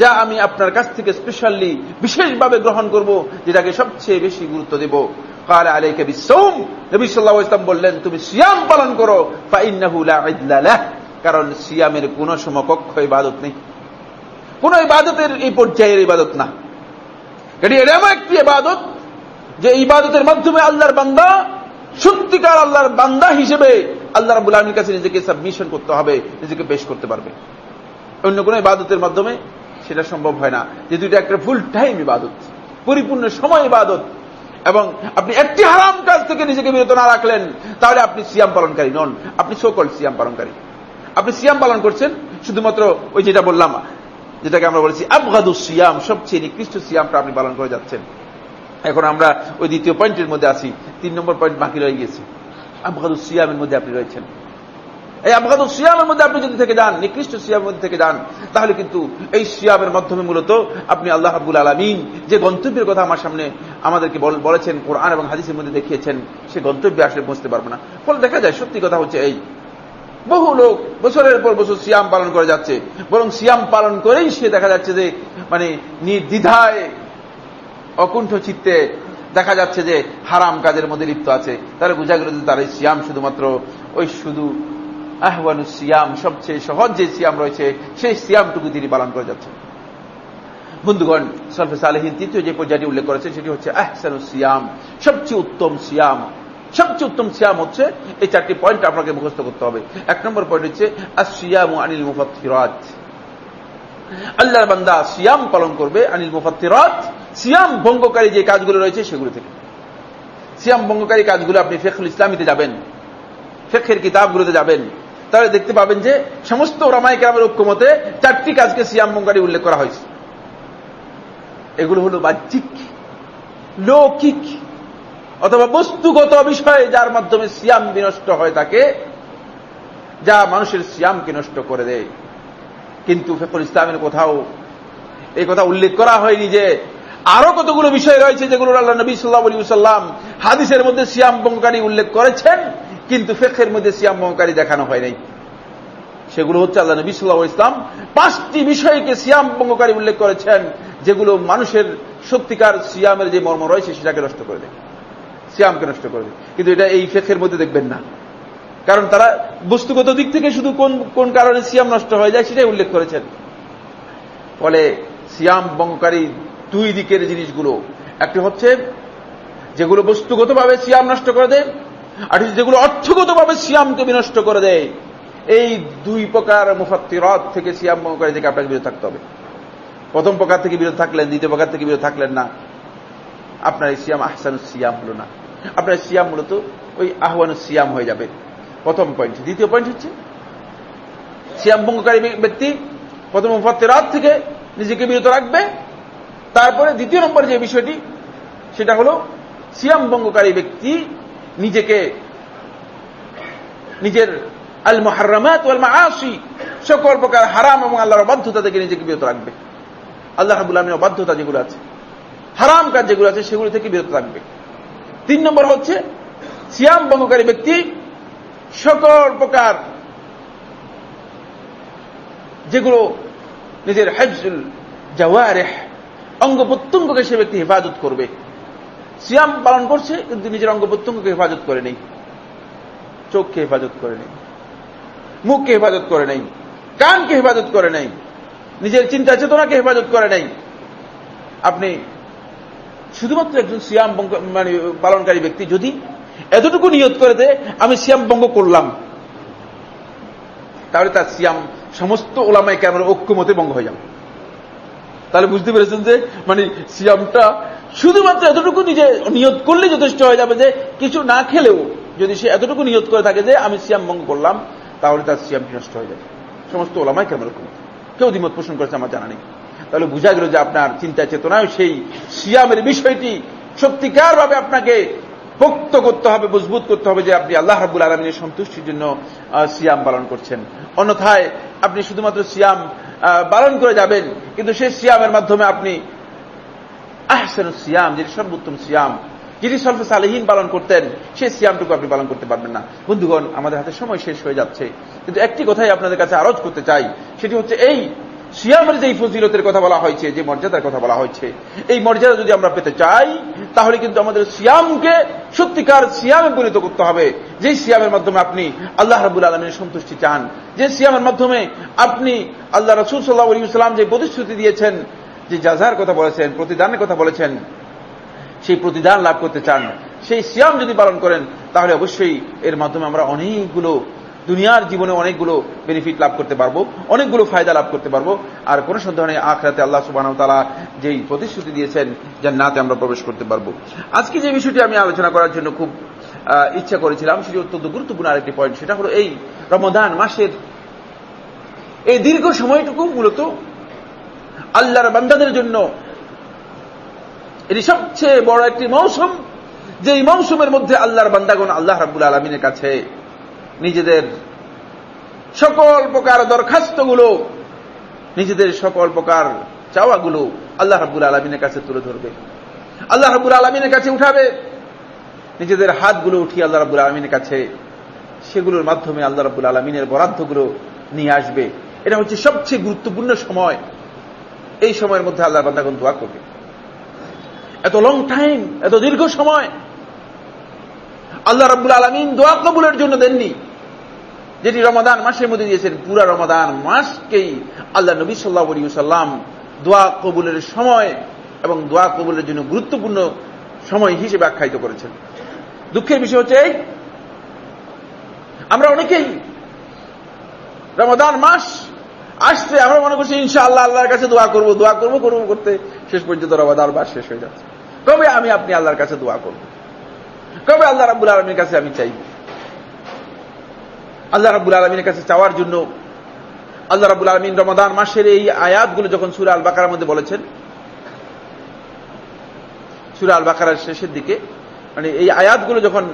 যা আমি আপনার কাছ থেকে স্পেশালি বিশেষভাবে গ্রহণ করব, যেটাকে সবচেয়ে বেশি গুরুত্ব দেব। কাল আলাইকে বিসৌম নবী সাল্লাহ ইসলাম বললেন, তুমি সিয়াম পালন করো কারণ সিয়ামের কোন সমকক্ষ ইবাদত নেই। কোন ইবাদতের এই পর্যায়ের ইবাদত না। এটি এমন একটি ইবাদত, যে ইবাদতের মাধ্যমে আল্লাহর বান্দা, সত্যিকার আল্লাহর বান্দা হিসেবে আল্লাহ রাবুল আলমীর কাছে নিজেকে সাবমিশন করতে হবে, নিজেকে পেশ করতে পারবে। অন্য কোন ইবাদতের মাধ্যমে সেটা সম্ভব হয় না। যেহেতু এটা একটা ফুল টাইম ইবাদত, পরিপূর্ণ সময় ইবাদত, এবং আপনি একটি হারাম কাজ থেকে নিজেকে বিরত না রাখলেন, তাহলে আপনি সিয়াম পালনকারী নন। আপনি সকল সিয়াম পালনকারী। আপনি সিয়াম পালন করছেন, শুধুমাত্র ওই যেটা বললাম, যেটাকে আমরা বলেছি আবগাদু সিয়াম, সবচেয়ে নিকৃষ্ট সিয়ামটা আপনি পালন করে যাচ্ছেন। এখন আমরা ওই দ্বিতীয় পয়েন্টের মধ্যে আছি, তিন নম্বর পয়েন্ট বাকি রয়ে গিয়েছে। আবগাদু সিয়ামের মধ্যে আপনি রয়েছেন। এই আবগাদু সিয়ামের মধ্যে আপনি যদি থেকে যান, নিকৃষ্ট সিয়ামের মধ্যে থেকে যান, তাহলে কিন্তু এই সিয়ামের মাধ্যমে মূলত আপনি আল্লাহ আব্বুল আলমিন যে গন্তব্যের কথা আমার সামনে আমাদেরকে বলেছেন, কোরআন এবং হাদিসের মধ্যে দেখিয়েছেন, সে গন্তব্যে আসলে পৌঁছতে পারব না। ফলে দেখা যায়, সত্যি কথা হচ্ছে এই, বহু লোক বছরের পর বছর সিয়াম পালন করে যাচ্ছে, বরং সিয়াম পালন করেই সে দেখা যাচ্ছে যে মানে নির্দ্বিধায় অকুণ্ঠ চিত্তে দেখা যাচ্ছে যে হারাম কাজের মধ্যে লিপ্ত আছে। তারা বোঝা গেল যে তার এই সিয়াম শুধুমাত্র ওই শুধু আহ্বানু সিয়াম, সবচেয়ে সহজ যে সিয়াম রয়েছে, সেই সিয়ামটুকু তিনি পালন করে যাচ্ছেন। বন্ধুগণ, সলফে সালেহীন তৃতীয় যে পর্যায়টি উল্লেখ করেছে, সেটি হচ্ছে আহসানু সিয়াম, সবচেয়ে উত্তম সিয়াম। সবচেয়ে উত্তম সিয়াম হচ্ছে এই চারটি পয়েন্ট আপনাকে মুখস্থ করতে হবে। এক নম্বর পয়েন্ট হচ্ছে আসিয়াম আনিল মুফাত আল্লাহর বান্দা সিয়াম পালন করবে আনিল মুফাত্তিরাত সিয়াম ভঙ্গকারী যে কাজগুলো রয়েছে সেগুলো থেকে। সিয়াম ভঙ্গকারী কাজগুলো আপনি ফেখুল ইসলামীতে যাবেন ফেখের কিতাবগুলোতে যাবেন, তাহলে দেখতে পাবেন যে সমস্ত রামায় কেরামের ঐক্যমতে চারটি কাজকে সিয়াম ভঙ্গকারী উল্লেখ করা হয়েছে। এগুলো হলো বাহ্যিক, লৌকিক অথবা বস্তুগত বিষয়ে যার মাধ্যমে সিয়াম বিনষ্ট হয় থাকে, যা মানুষের সিয়ামকে নষ্ট করে দেয়। কিন্তু ফেকুল ইসলামের কোথাও এই কথা উল্লেখ করা হয়নি যে আরও কতগুলো বিষয় রয়েছে যেগুলো আল্লাহ নবী সাল্লাহ আলী সাল্লাম হাদিসের মধ্যে সিয়াম বঙ্কারী উল্লেখ করেছেন, কিন্তু ফেকের মধ্যে সিয়াম বঙ্কারী দেখানো হয় নাই। সেগুলো হচ্ছে আল্লাহ নবী সাল্লাহ ইসলাম পাঁচটি বিষয়কে সিয়াম বঙ্গকারী উল্লেখ করেছেন, যেগুলো মানুষের সত্যিকার সিয়ামের যে মর্ম রয়েছে সেটাকে নষ্ট করে দেয়। সিয়ামকে নষ্ট করে দেয়। কিন্তু এটা এই ফেকের মধ্যে দেখবেন না। কারণ তারা বস্তুগত দিক থেকে শুধু কোন কোন কারণে সিয়াম নষ্ট হয়ে যায় সেটাই উল্লেখ করেছেন। ফলে সিয়াম বঙ্গকারী দুই দিকের জিনিসগুলো। একটি হচ্ছে যেগুলো বস্তুগতভাবে সিয়াম নষ্ট করে দেয়, আর যেগুলো অর্থগতভাবে সিয়ামকে বিনষ্ট করে দেয়। এই দুই প্রকার মুফাত্তিরত থেকে সিয়াম বঙ্গকারী থেকে আপনাকে বিরত থাকতে হবে। প্রথম প্রকার থেকে বিরত থাকলেন, দ্বিতীয় প্রকার থেকে বিরত থাকলেন না। আপনার এই সিয়াম আহসান সিয়াম হলো না। আপনার সিয়াম মূলত ওই আহ্বান সিয়াম হয়ে যাবে। প্রথম পয়েন্ট। দ্বিতীয় পয়েন্ট হচ্ছে সিয়াম ভঙ্গকারী ব্যক্তি প্রথম রাত থেকে নিজেকে বিরত রাখবে তারপরে দ্বিতীয় নম্বর যে বিষয়টি, সেটা হল সিয়াম ভঙ্গকারী ব্যক্তি নিজেকে, নিজের আল মহারামাত মাআসি সকল প্রকার হারাম এবং আল্লাহর অবাধ্যতা থেকে নিজেকে বিরত রাখবে। আল্লাহ রাবুল আলমীর অবাধ্যতা যেগুলো আছে, হারাম কাজ যেগুলো আছে, সেগুলো থেকে বিরত রাখবে। তিন নম্বর হচ্ছে, সিয়াম ভঙ্গকারী ব্যক্তি সকল প্রকার যেগুলো নিজের হেফজুল জওয়ারেহ অঙ্গ প্রত্যঙ্গকে সে ব্যক্তি হেফাজত করবে। সিয়াম পালন করছে, কিন্তু নিজের অঙ্গ প্রত্যঙ্গকে হেফাজত করে নেই। চোখকে হেফাজত করে নেই। মুখকে হেফাজত করে নেই। কানকে হেফাজত করে নেই। নিজের চিন্তা চেতনাকে হেফাজত করে নেই। আপনি শুধুমাত্র একজন সিয়াম মানে পালনকারী ব্যক্তি যদি এতটুকু নিয়ত করে দেয়, আমি সিয়াম ভঙ্গ করলাম। তাহলে তার সিয়াম সমস্ত ওলামায় ক্যামেরা ঐক্যমতে ভঙ্গ হয়ে যাবে। তাহলে বুঝতে পেরেছেন যে মানে সিয়ামটা শুধুমাত্র এতটুকু নিজে নিয়ত করলে যথেষ্ট হয়ে যাবে যে, কিছু না খেলেও যদি সে এতটুকু নিয়ত করে থাকে যে, আমি সিয়াম ভঙ্গ করলাম, তাহলে তার সিয়াম নষ্ট হয়ে যাবে। সমস্ত ওলামায় কেমন রকম কেউ দ্বিমত পোষণ করেছে, আমার জানা নেই। তাহলে বোঝা গেল যে আপনার চিন্তা চেতনায় সেই সিয়ামের বিষয়টি সত্যিকার ভাবে আপনাকে পোক্ত করতে হবে, মজবুত করতে হবে যে আপনি আল্লাহ রাবুল আলমিনের সন্তুষ্টির জন্য সিয়াম পালন করছেন। অন্যথায় আপনি শুধুমাত্র সিয়াম পালন করে যাবেন, কিন্তু সেই সিয়ামের মাধ্যমে আপনি আহসেন সিয়াম, যেটি সর্বোত্তম সিয়াম, যিনি সলফে সালেহীন পালন করতেন, সেই সিয়ামটুকু আপনি পালন করতে পারবেন না। বন্ধুগণ, আমাদের হাতে সময় শেষ হয়ে যাচ্ছে, কিন্তু একটি কথাই আপনাদের কাছে আরজ করতে চাই, সেটি হচ্ছে এই সিয়ামের যে ফজিলতের কথা বলা হয়েছে, যে মর্যাদার কথা বলা হয়েছে, এই মর্যাদা যদি আমরা পেতে চাই, তাহলে কিন্তু আমাদের সিয়ামকে সত্যিকার সিয়ামে পরিণত করতে হবে। যে সিয়ামের মাধ্যমে আপনি আল্লাহ রাবুল আলমীর সন্তুষ্টি চান, যে সিয়ামের মাধ্যমে আপনি আল্লাহ রসুল সাল্লাহ সাল্লাম যে প্রতিশ্রুতি দিয়েছেন, যে যাজার কথা বলেছেন, প্রতিদানের কথা বলেছেন, সেই প্রতিদান লাভ করতে চান। সেই সিয়াম যদি পালন করেন, তাহলে অবশ্যই এর মাধ্যমে আমরা অনেকগুলো দুনিয়ার জীবনে অনেকগুলো বেনিফিট লাভ করতে পারব, অনেকগুলো ফায়দা লাভ করতে পারব। আর কোন সন্দেহ নেই, আখরাতে আল্লাহ সুবাহ তালা যেই প্রতিশ্রুতি দিয়েছেন নাতে আমরা প্রবেশ করতে পারব। আজকে যে বিষয়টি আমি আলোচনা করার জন্য খুব ইচ্ছা করেছিলাম, সেটি অত্যন্ত গুরুত্বপূর্ণ আরেকটি পয়েন্ট সেটা হলো এই রমদান মাসের এই দীর্ঘ সময়টুকু মূলত আল্লাহর বান্দাদের জন্য এটি সবচেয়ে বড় একটি মৌসুম যে এই মৌসুমের মধ্যে আল্লাহর বান্দাগণ আল্লাহ রাবুল আলমিনের কাছে নিজেদের সকল প্রকার দরখাস্তগুলো, নিজেদের সকল প্রকার চাওয়াগুলো আল্লাহ রাবুল আলমিনের কাছে তুলে ধরবে। আল্লাহ রাবুল আলমিনের কাছে উঠাবে। নিজেদের হাতগুলো উঠিয়ে আল্লাহ রাবুল আলমিনের কাছে সেগুলোর মাধ্যমে আল্লাহ রাবুল আলমিনের বরাদ্দগুলো নিয়ে আসবে। এটা হচ্ছে সবচেয়ে গুরুত্বপূর্ণ সময়। এই সময়ের মধ্যে আল্লাহ বান্দাগণ দোয়া করবে। এত লং টাইম এত দীর্ঘ সময় আল্লাহ রাবুল আলমিন দোয়া কবুলের জন্য দেননি। যেটি রমাদান মাসের মধ্যে দিয়েছেন, পুরা রমাদান মাসকেই আল্লাহ নবী সাল্লাহ সাল্লাম দোয়া কবুলের সময় এবং দোয়া কবুলের জন্য গুরুত্বপূর্ণ সময় হিসেবে আখ্যায়িত করেছেন। দুঃখের বিষয় হচ্ছে আমরা অনেকেই রমাদান মাস আসছে, আমরা মনে করছি ইনশা আল্লাহ আল্লাহর কাছে দোয়া করব দোয়া করব করব, করতে শেষ পর্যন্ত রমাদান মাস শেষ হয়ে যাচ্ছে। কবে আমি, আপনি আল্লাহর কাছে দোয়া করব। কবে আল্লাহ রাবুল আলমীর কাছে আমি চাইব আল্লাহ রাবুল আলমীর কাছে চাওয়ার জন্য আল্লাহ রাবুল আলমিন রমাদান মাসের এই আয়াতগুলো যখন সুরা আল বাকার মধ্যে বলেছেন, সুরা আল বাকার শেষের দিকে মানে এই আয়াতগুলো যখন,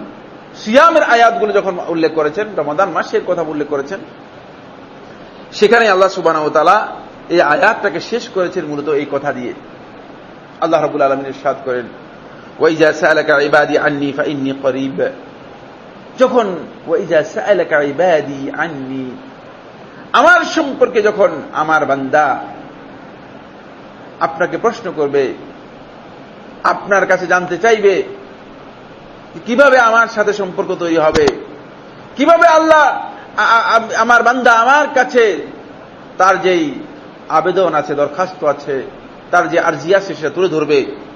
সিয়ামের আয়াতগুলো যখন উল্লেখ করেছেন, রমাদান মাসের কথা উল্লেখ করেছেন, সেখানে আল্লাহ সুবাহ তালা এই আয়াতটাকে শেষ করেছেন মূলত এই কথা দিয়ে। আল্লাহ রাবুল আলমিনের সাদ করেন যখন আমার সম্পর্কে যখন আমার বান্দা আপনাকে প্রশ্ন করবে, আপনার কাছে জানতে চাইবে কীভাবে আমার সাথে সম্পর্ক তৈরি হবে, কীভাবে আল্লাহ আমার বান্দা আমার কাছে তার যেই আবেদন আছে, দরখাস্ত আছে, তার যে আর্জি আছে, সেটা তুলে ধরবে।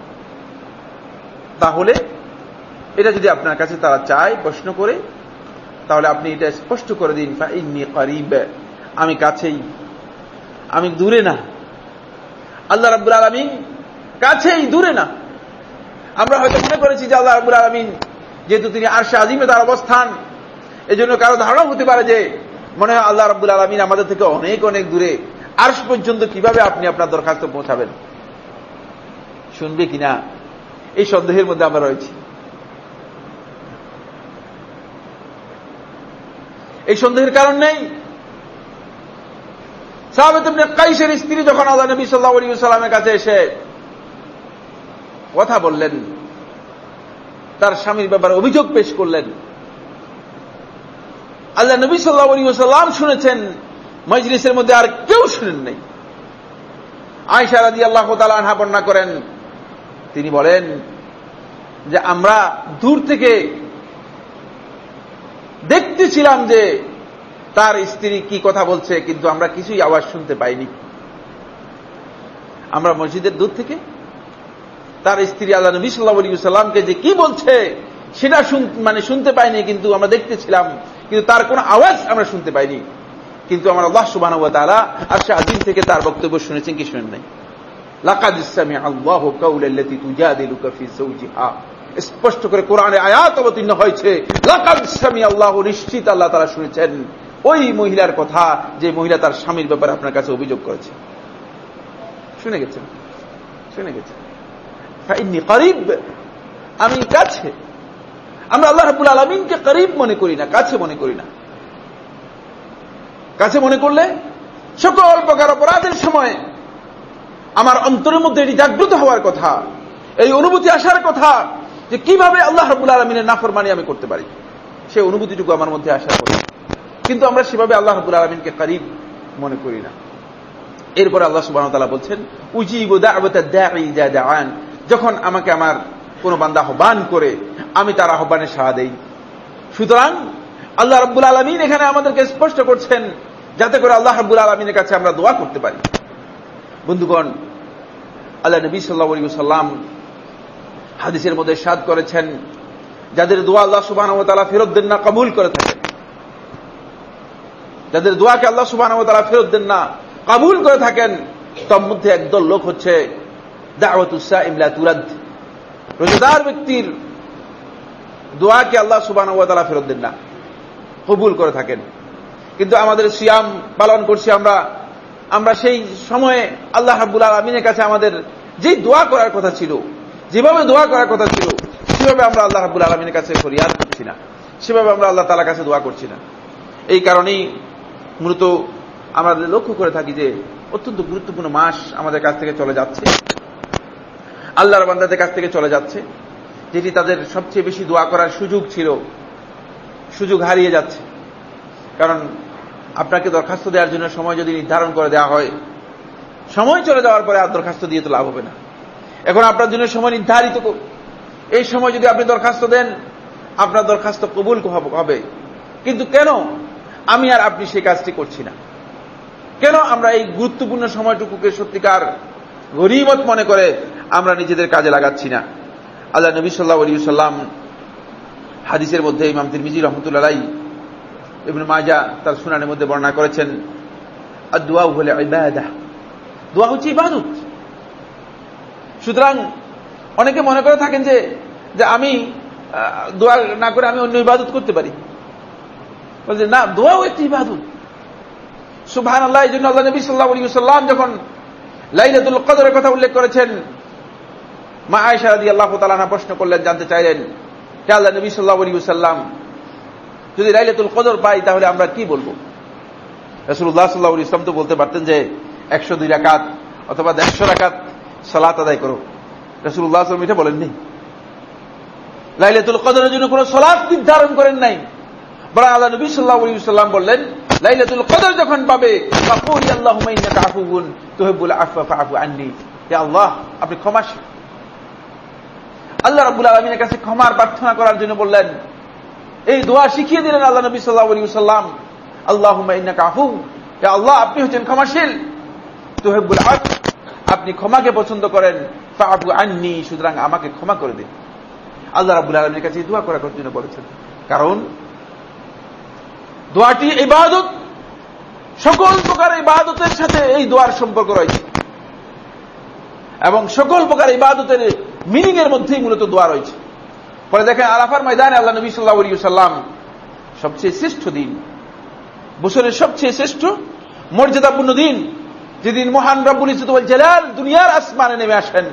তাহলে এটা যদি আপনার কাছে তারা চায় প্রশ্ন করে, তাহলে আপনি এটা স্পষ্ট করে দিন আমি কাছেই, আমি দূরে না। আল্লাহ রাবুল আলমিন কাছেই, দূরে না। আমরা হয়তো মনে করেছি যে আল্লাহ রাবুল আলমিন যেহেতু তিনি আরশে আজিমে তার অবস্থান এই জন্য কারও ধারণা হতে পারে যে মনে হয় আল্লাহ রাবুল আলমিন আমাদের থেকে অনেক অনেক দূরে। আর্শ পর্যন্ত কীভাবে আপনি আপনার দরখাস্ত পৌঁছাবেন? শুনবে কিনা? এই সন্দেহের মধ্যে আমরা রয়েছি। এই সন্দেহের কারণ নেই। সাহাবেতমনে কাইশের স্ত্রী যখন আল্লাহ নবী সাল্লাহ আলী সাল্লামের কাছে এসে কথা বললেন, তার স্বামীর ব্যাপারে অভিযোগ পেশ করলেন, আল্লাহ নবী সাল্লাহ আলী সাল্লাম শুনেছেন, মজলিসের মধ্যে আর কেউ শুনেন নাই আয়সা রাজি আল্লাহ তালা আনহা বন্যা করেন তিনি বলেন যে আমরা দূর থেকে দেখতেছিলাম যে তার স্ত্রী কি কথা বলছে, কিন্তু আমরা কিছুই আওয়াজ শুনতে পাইনি। আমরা মসজিদের দূর থেকে তার স্ত্রী আল্লাহ নবী সাল্লাহ সাল্লামকে যে কি বলছে সেটা মানে শুনতে পাইনি, কিন্তু আমরা দেখতেছিলাম, কিন্তু তার কোন আওয়াজ আমরা শুনতে পাইনি। কিন্তু আমার আল্লাহ সুবাহ তারা আশা আজিম থেকে তার বক্তব্য শুনেছেন কি শুনেন নাই? স্পষ্ট করে কোরআনে আয়াত অবতীর্ণ হয়েছে। আল্লাহ নিশ্চিত আল্লাহ তারা শুনেছেন। ওই মহিলার কথা যে মহিলা তার স্বামীর ব্যাপারে আপনার কাছে অভিযোগ করেছে। শুনে গেছেন? শুনে গেছেন? আমি কাছে। আমরা আল্লাহ রাবুল আলমিনকে করিব মনে করি না, কাছে মনে করি না। কাছে মনে করলে সকল প্রকার অপরাধের সময় আমার অন্তরের মধ্যে এটি জাগ্রত হওয়ার কথা, এই অনুভূতি আসার কথা, যে কীভাবে আল্লাহ রবুল আলমিনের নাফরমানি আমি করতে পারি। সেই অনুভূতিটুকু আমার মধ্যে আসার কথা কিন্তু আমরা সেভাবে আল্লাহ রবুল আলমিনকে করিব মনে করি না। এরপরে আল্লাহ সুবাহ তালা বলছেন উজিবান যখন আমাকে আমার কোন বান্দা আহ্বান করে, আমি তার আহ্বানে সাহা দেই। সুতরাং আল্লাহ রব্বুল আলমিন এখানে আমাদেরকে স্পষ্ট করছেন, যাতে করে আল্লাহ রব্বুল আলমিনের কাছে আমরা দোয়া করতে পারি। বন্ধুগণ, আল্লাহ নবী সাল্লা সাল্লাম হাদিসের মধ্যে সাদ করেছেন, যাদের দোয়া আল্লাহ সুবাহ ফেরত দেন না, কবুল করে থাকেন। যাদের দোয়াকে আল্লাহ সুবাহ ফেরত দেন না, কাবুল করে থাকেন। তার মধ্যে একদল লোক হচ্ছে দাওয়াতুসা ইমলা তুরাদ। রোজাদার ব্যক্তির দোয়াকে আল্লাহ সুবাহ ফেরত দেন না, কবুল করে থাকেন। কিন্তু আমাদের সিয়াম পালন করছি আমরা আমরা সেই সময়ে আল্লাহ হাবুল আলমিনের কাছে আমাদের যে দোয়া করার কথা ছিল, যেভাবে দোয়া করার কথা ছিল, সেভাবে আমরা আল্লাহ হাবুল আলমিনের কাছে ফরিয়াদ করছি না। সেভাবে আমরা আল্লাহ তালার কাছে দোয়া করছি না। এই কারণেই মূলত আমরা লক্ষ্য করে থাকি যে অত্যন্ত গুরুত্বপূর্ণ মাস আমাদের কাছ থেকে চলে যাচ্ছে। আল্লাহর বান্দাদের কাছ থেকে চলে যাচ্ছে, যেটি তাদের সবচেয়ে বেশি দোয়া করার সুযোগ ছিল, সুযোগ হারিয়ে যাচ্ছে। কারণ আপনাকে দরখাস্ত দেওয়ার জন্য সময় যদি নির্ধারণ করে দেওয়া হয়, সময় চলে যাওয়ার পরে আর দরখাস্ত দিয়ে তো লাভ হবে না। এখন আপনার জন্য সময় নির্ধারিত এই সময় যদি আপনি দরখাস্ত দেন, আপনার দরখাস্ত কবুল হবে কিন্তু কেন আমি আর আপনি সেই কাজটি করছি না? কেন আমরা এই গুরুত্বপূর্ণ সময়টুকুকে সত্যিকার গরিবত মনে করে আমরা নিজেদের কাজে লাগাচ্ছি না? আল্লাহ নবী সাল্লাহ আলী সাল্লাম হাদিসের মধ্যে ইমাম তিরমিজি রহমতুল্লাহ ইবনে মাজা তার সুনানের মধ্যে বর্ণনা করেছেন আর দোয়া হলে ইবাদা। দোয়া হচ্ছে ইবাদত। সুতরাং অনেকে মনে করে থাকেন যে যে আমি দোয়া না করে আমি অন্য ইবাদত করতে পারি। বলছে না দোয়াও একটি ইবাদত। সুবহান আল্লাহ এই জন্য আল্লাহ নবী সাল্লাহ সাল্লাম যখন লাইলাতুল কদরের কথা উল্লেখ করেছেন, মা আয়সা রাদি আল্লাহ তালানা প্রশ্ন করলেন, জানতে চাইলেন হে আল্লাহ নবী সাল্লাহ সাল্লাম যদি লাইলাতুল কদর পাই, তাহলে আমরা কি বলব? রসুল্লাহ সাল্লাহ ইসলাম তো বলতে পারতেন যে, একশো দুই রাকাত অথবা দেড়শো রাকাত সালাত আদায় করো। রসুল্লাহ আসলাম এটা বলেননি। লাইলাতুল কদরের জন্য কোন সলাৎ নির্ধারণ করেন নাই। বরং আল্লাহ নবী সাল্লাহ সাল্লাম বললেন, লাইলাতুল কদর যখন পাবে আল্লাহ, আপনি ক্ষমাশীল। আল্লাহ রাব্বুল আলামিনের কাছে ক্ষমার প্রার্থনা করার জন্য বললেন এই দোয়া শিখিয়ে দিলেন আল্লাহ নবী ওয়াসাল্লাম। আল্লাহুম্মা ইন্নাকা আফু আল্লাহ, আপনি হচ্ছেন ক্ষমাশীল। তুহিব্বুল আফ, আপনি ক্ষমাকে পছন্দ করেন। ফাআফু আননি, সুতরাং আমাকে ক্ষমা করে দিন। আল্লাহ রাব্বুল আলামিনের কাছে দোয়া করার জন্য বলেছেন। কারণ দোয়াটি ইবাদত। সকল প্রকার ইবাদতের সাথে এই দোয়ার সম্পর্ক রয়েছে। এবং সকল প্রকার ইবাদতের মিনিং এর মধ্যেই মূলত দোয়া রয়েছে। পরে দেখেন আলাফার ময়দানে আল্লাহ নবী সাল্লাহ সাল্লাম সবচেয়ে শ্রেষ্ঠ দিন, বছরের সবচেয়ে শ্রেষ্ঠ মর্যাদাপূর্ণ দিন, যেদিন মহান রব্বুল ইসুল জেলাল দুনিয়ার আসমানে নেমে আসেন